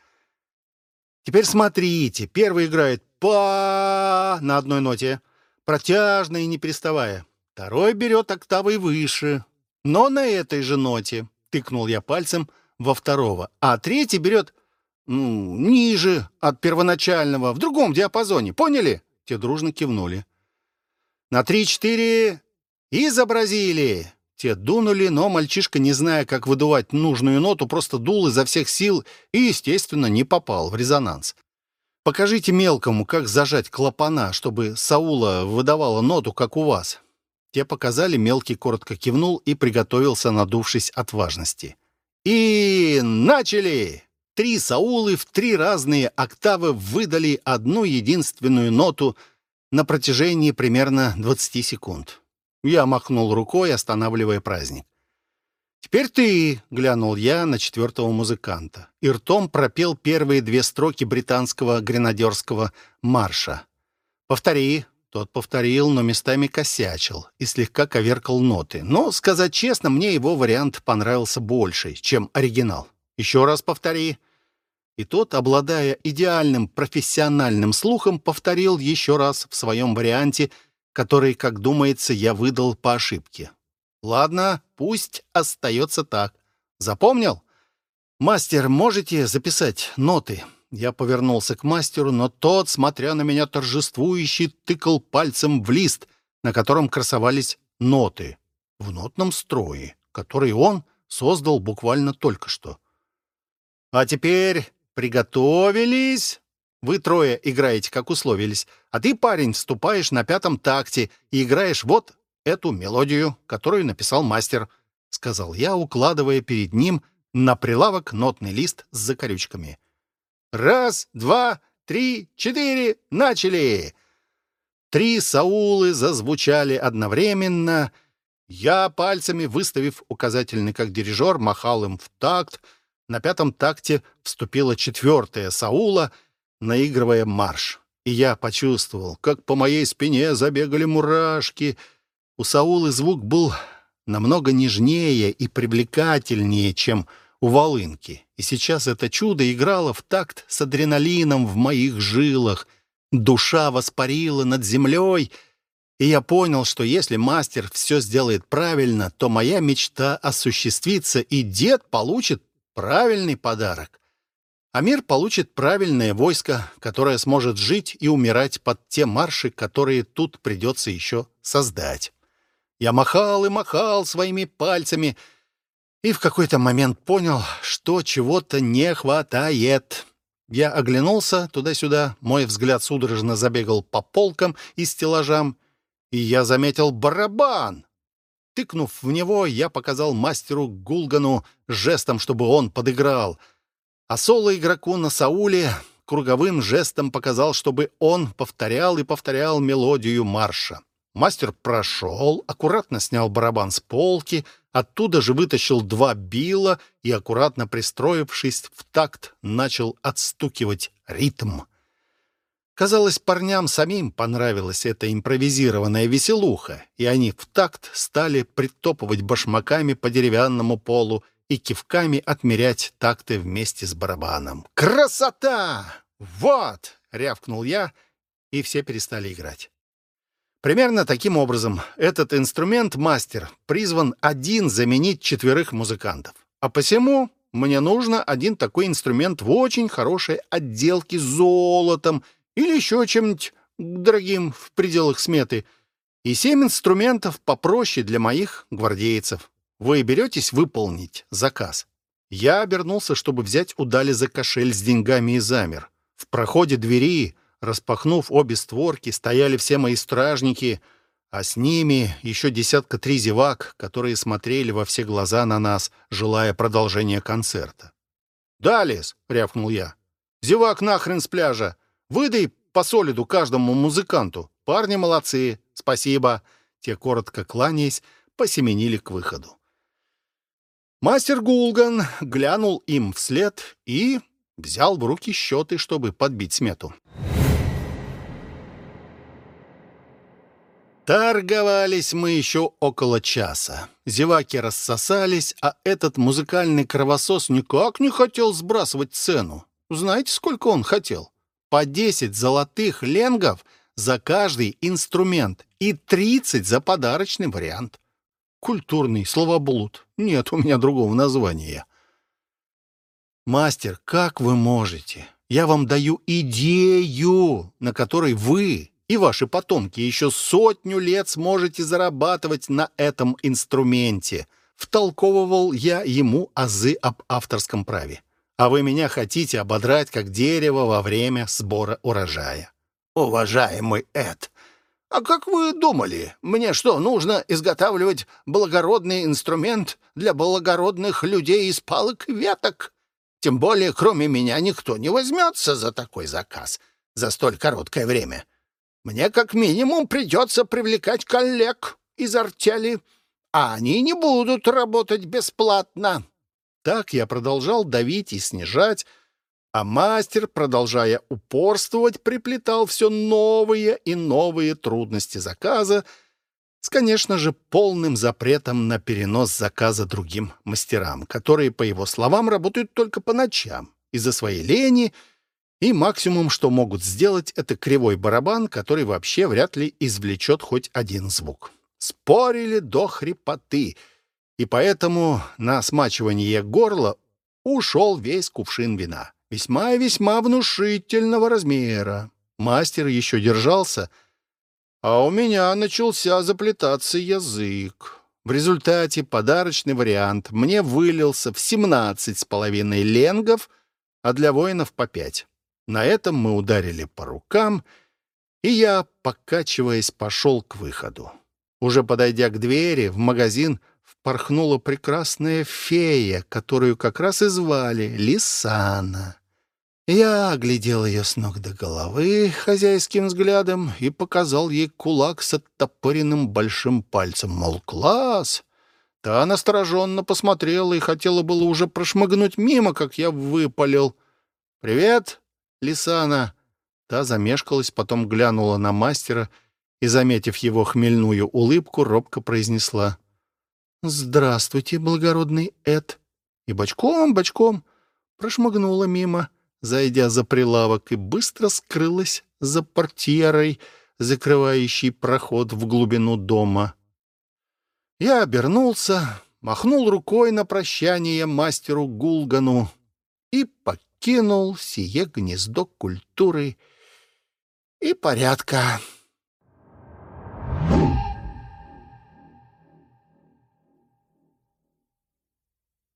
Теперь смотрите, первый играет па на одной ноте, протяжно и не переставая. Второй берет октавой выше, но на этой же ноте, тыкнул я пальцем во второго, а третий берет ну, ниже от первоначального, в другом диапазоне, поняли? Те дружно кивнули. На три-четыре изобразили. Те дунули, но мальчишка, не зная, как выдувать нужную ноту, просто дул изо всех сил и, естественно, не попал в резонанс. Покажите мелкому, как зажать клапана, чтобы Саула выдавала ноту, как у вас. Те показали, мелкий коротко кивнул и приготовился, надувшись от важности. И начали! Три Саулы в три разные октавы выдали одну единственную ноту на протяжении примерно 20 секунд. Я махнул рукой, останавливая праздник. «Теперь ты!» — глянул я на четвертого музыканта. И ртом пропел первые две строки британского гренадерского марша. «Повтори!» Тот повторил, но местами косячил и слегка коверкал ноты. Но, сказать честно, мне его вариант понравился больше, чем оригинал. «Еще раз повтори!» И тот, обладая идеальным профессиональным слухом, повторил еще раз в своем варианте — который, как думается, я выдал по ошибке. Ладно, пусть остается так. Запомнил? Мастер, можете записать ноты? Я повернулся к мастеру, но тот, смотря на меня торжествующе, тыкал пальцем в лист, на котором красовались ноты в нотном строе, который он создал буквально только что. А теперь приготовились. Вы трое играете, как условились, а ты, парень, вступаешь на пятом такте и играешь вот эту мелодию, которую написал мастер», — сказал я, укладывая перед ним на прилавок нотный лист с закорючками. «Раз, два, три, четыре, начали!» Три саулы зазвучали одновременно. Я, пальцами выставив указательный как дирижер, махал им в такт. На пятом такте вступила четвертая саула — наигрывая марш. И я почувствовал, как по моей спине забегали мурашки. У Саулы звук был намного нежнее и привлекательнее, чем у волынки. И сейчас это чудо играло в такт с адреналином в моих жилах. Душа воспарила над землей, и я понял, что если мастер все сделает правильно, то моя мечта осуществится, и дед получит правильный подарок а мир получит правильное войско, которое сможет жить и умирать под те марши, которые тут придется еще создать. Я махал и махал своими пальцами, и в какой-то момент понял, что чего-то не хватает. Я оглянулся туда-сюда, мой взгляд судорожно забегал по полкам и стеллажам, и я заметил барабан. Тыкнув в него, я показал мастеру Гулгану жестом, чтобы он подыграл — а соло-игроку на Сауле круговым жестом показал, чтобы он повторял и повторял мелодию марша. Мастер прошел, аккуратно снял барабан с полки, оттуда же вытащил два била и, аккуратно пристроившись в такт, начал отстукивать ритм. Казалось, парням самим понравилась эта импровизированная веселуха, и они в такт стали притопывать башмаками по деревянному полу и кивками отмерять такты вместе с барабаном. «Красота! Вот!» — рявкнул я, и все перестали играть. Примерно таким образом этот инструмент-мастер призван один заменить четверых музыкантов. А посему мне нужно один такой инструмент в очень хорошей отделке золотом или еще чем-нибудь дорогим в пределах сметы, и семь инструментов попроще для моих гвардейцев. Вы беретесь выполнить заказ?» Я обернулся, чтобы взять у за кошель с деньгами и замер. В проходе двери, распахнув обе створки, стояли все мои стражники, а с ними еще десятка три зевак, которые смотрели во все глаза на нас, желая продолжения концерта. «Далес!» — рявкнул я. Зевак нахрен с пляжа! Выдай по солиду каждому музыканту. Парни молодцы, спасибо!» Те, коротко кланяясь, посеменили к выходу. Мастер Гулган глянул им вслед и взял в руки счеты, чтобы подбить смету. Торговались мы еще около часа. Зеваки рассосались, а этот музыкальный кровосос никак не хотел сбрасывать цену. Знаете, сколько он хотел? По 10 золотых ленгов за каждый инструмент и 30 за подарочный вариант. Культурный словоблуд. Нет у меня другого названия. Мастер, как вы можете? Я вам даю идею, на которой вы и ваши потомки еще сотню лет сможете зарабатывать на этом инструменте. Втолковывал я ему азы об авторском праве. А вы меня хотите ободрать, как дерево во время сбора урожая. Уважаемый Эд, а как вы думали, мне что, нужно изготавливать благородный инструмент для благородных людей из палок и веток? Тем более, кроме меня, никто не возьмется за такой заказ за столь короткое время. Мне как минимум придется привлекать коллег из артели, а они не будут работать бесплатно. Так я продолжал давить и снижать, а мастер, продолжая упорствовать, приплетал все новые и новые трудности заказа с, конечно же, полным запретом на перенос заказа другим мастерам, которые, по его словам, работают только по ночам из-за своей лени и максимум, что могут сделать, это кривой барабан, который вообще вряд ли извлечет хоть один звук. Спорили до хрипоты, и поэтому на смачивание горла ушел весь кувшин вина. Весьма и весьма внушительного размера. Мастер еще держался, а у меня начался заплетаться язык. В результате подарочный вариант мне вылился в семнадцать с половиной ленгов, а для воинов по пять. На этом мы ударили по рукам, и я, покачиваясь, пошел к выходу. Уже подойдя к двери, в магазин впорхнула прекрасная фея, которую как раз и звали Лисана. Я оглядел ее с ног до головы хозяйским взглядом и показал ей кулак с оттопыренным большим пальцем, мол, класс! Та настороженно посмотрела и хотела было уже прошмыгнуть мимо, как я выпалил. «Привет, Лисана!» Та замешкалась, потом глянула на мастера и, заметив его хмельную улыбку, робко произнесла «Здравствуйте, благородный Эд!» И бочком-бочком прошмыгнула мимо, зайдя за прилавок, и быстро скрылась за портьерой, закрывающей проход в глубину дома. Я обернулся, махнул рукой на прощание мастеру Гулгану и покинул сие гнездо культуры и порядка.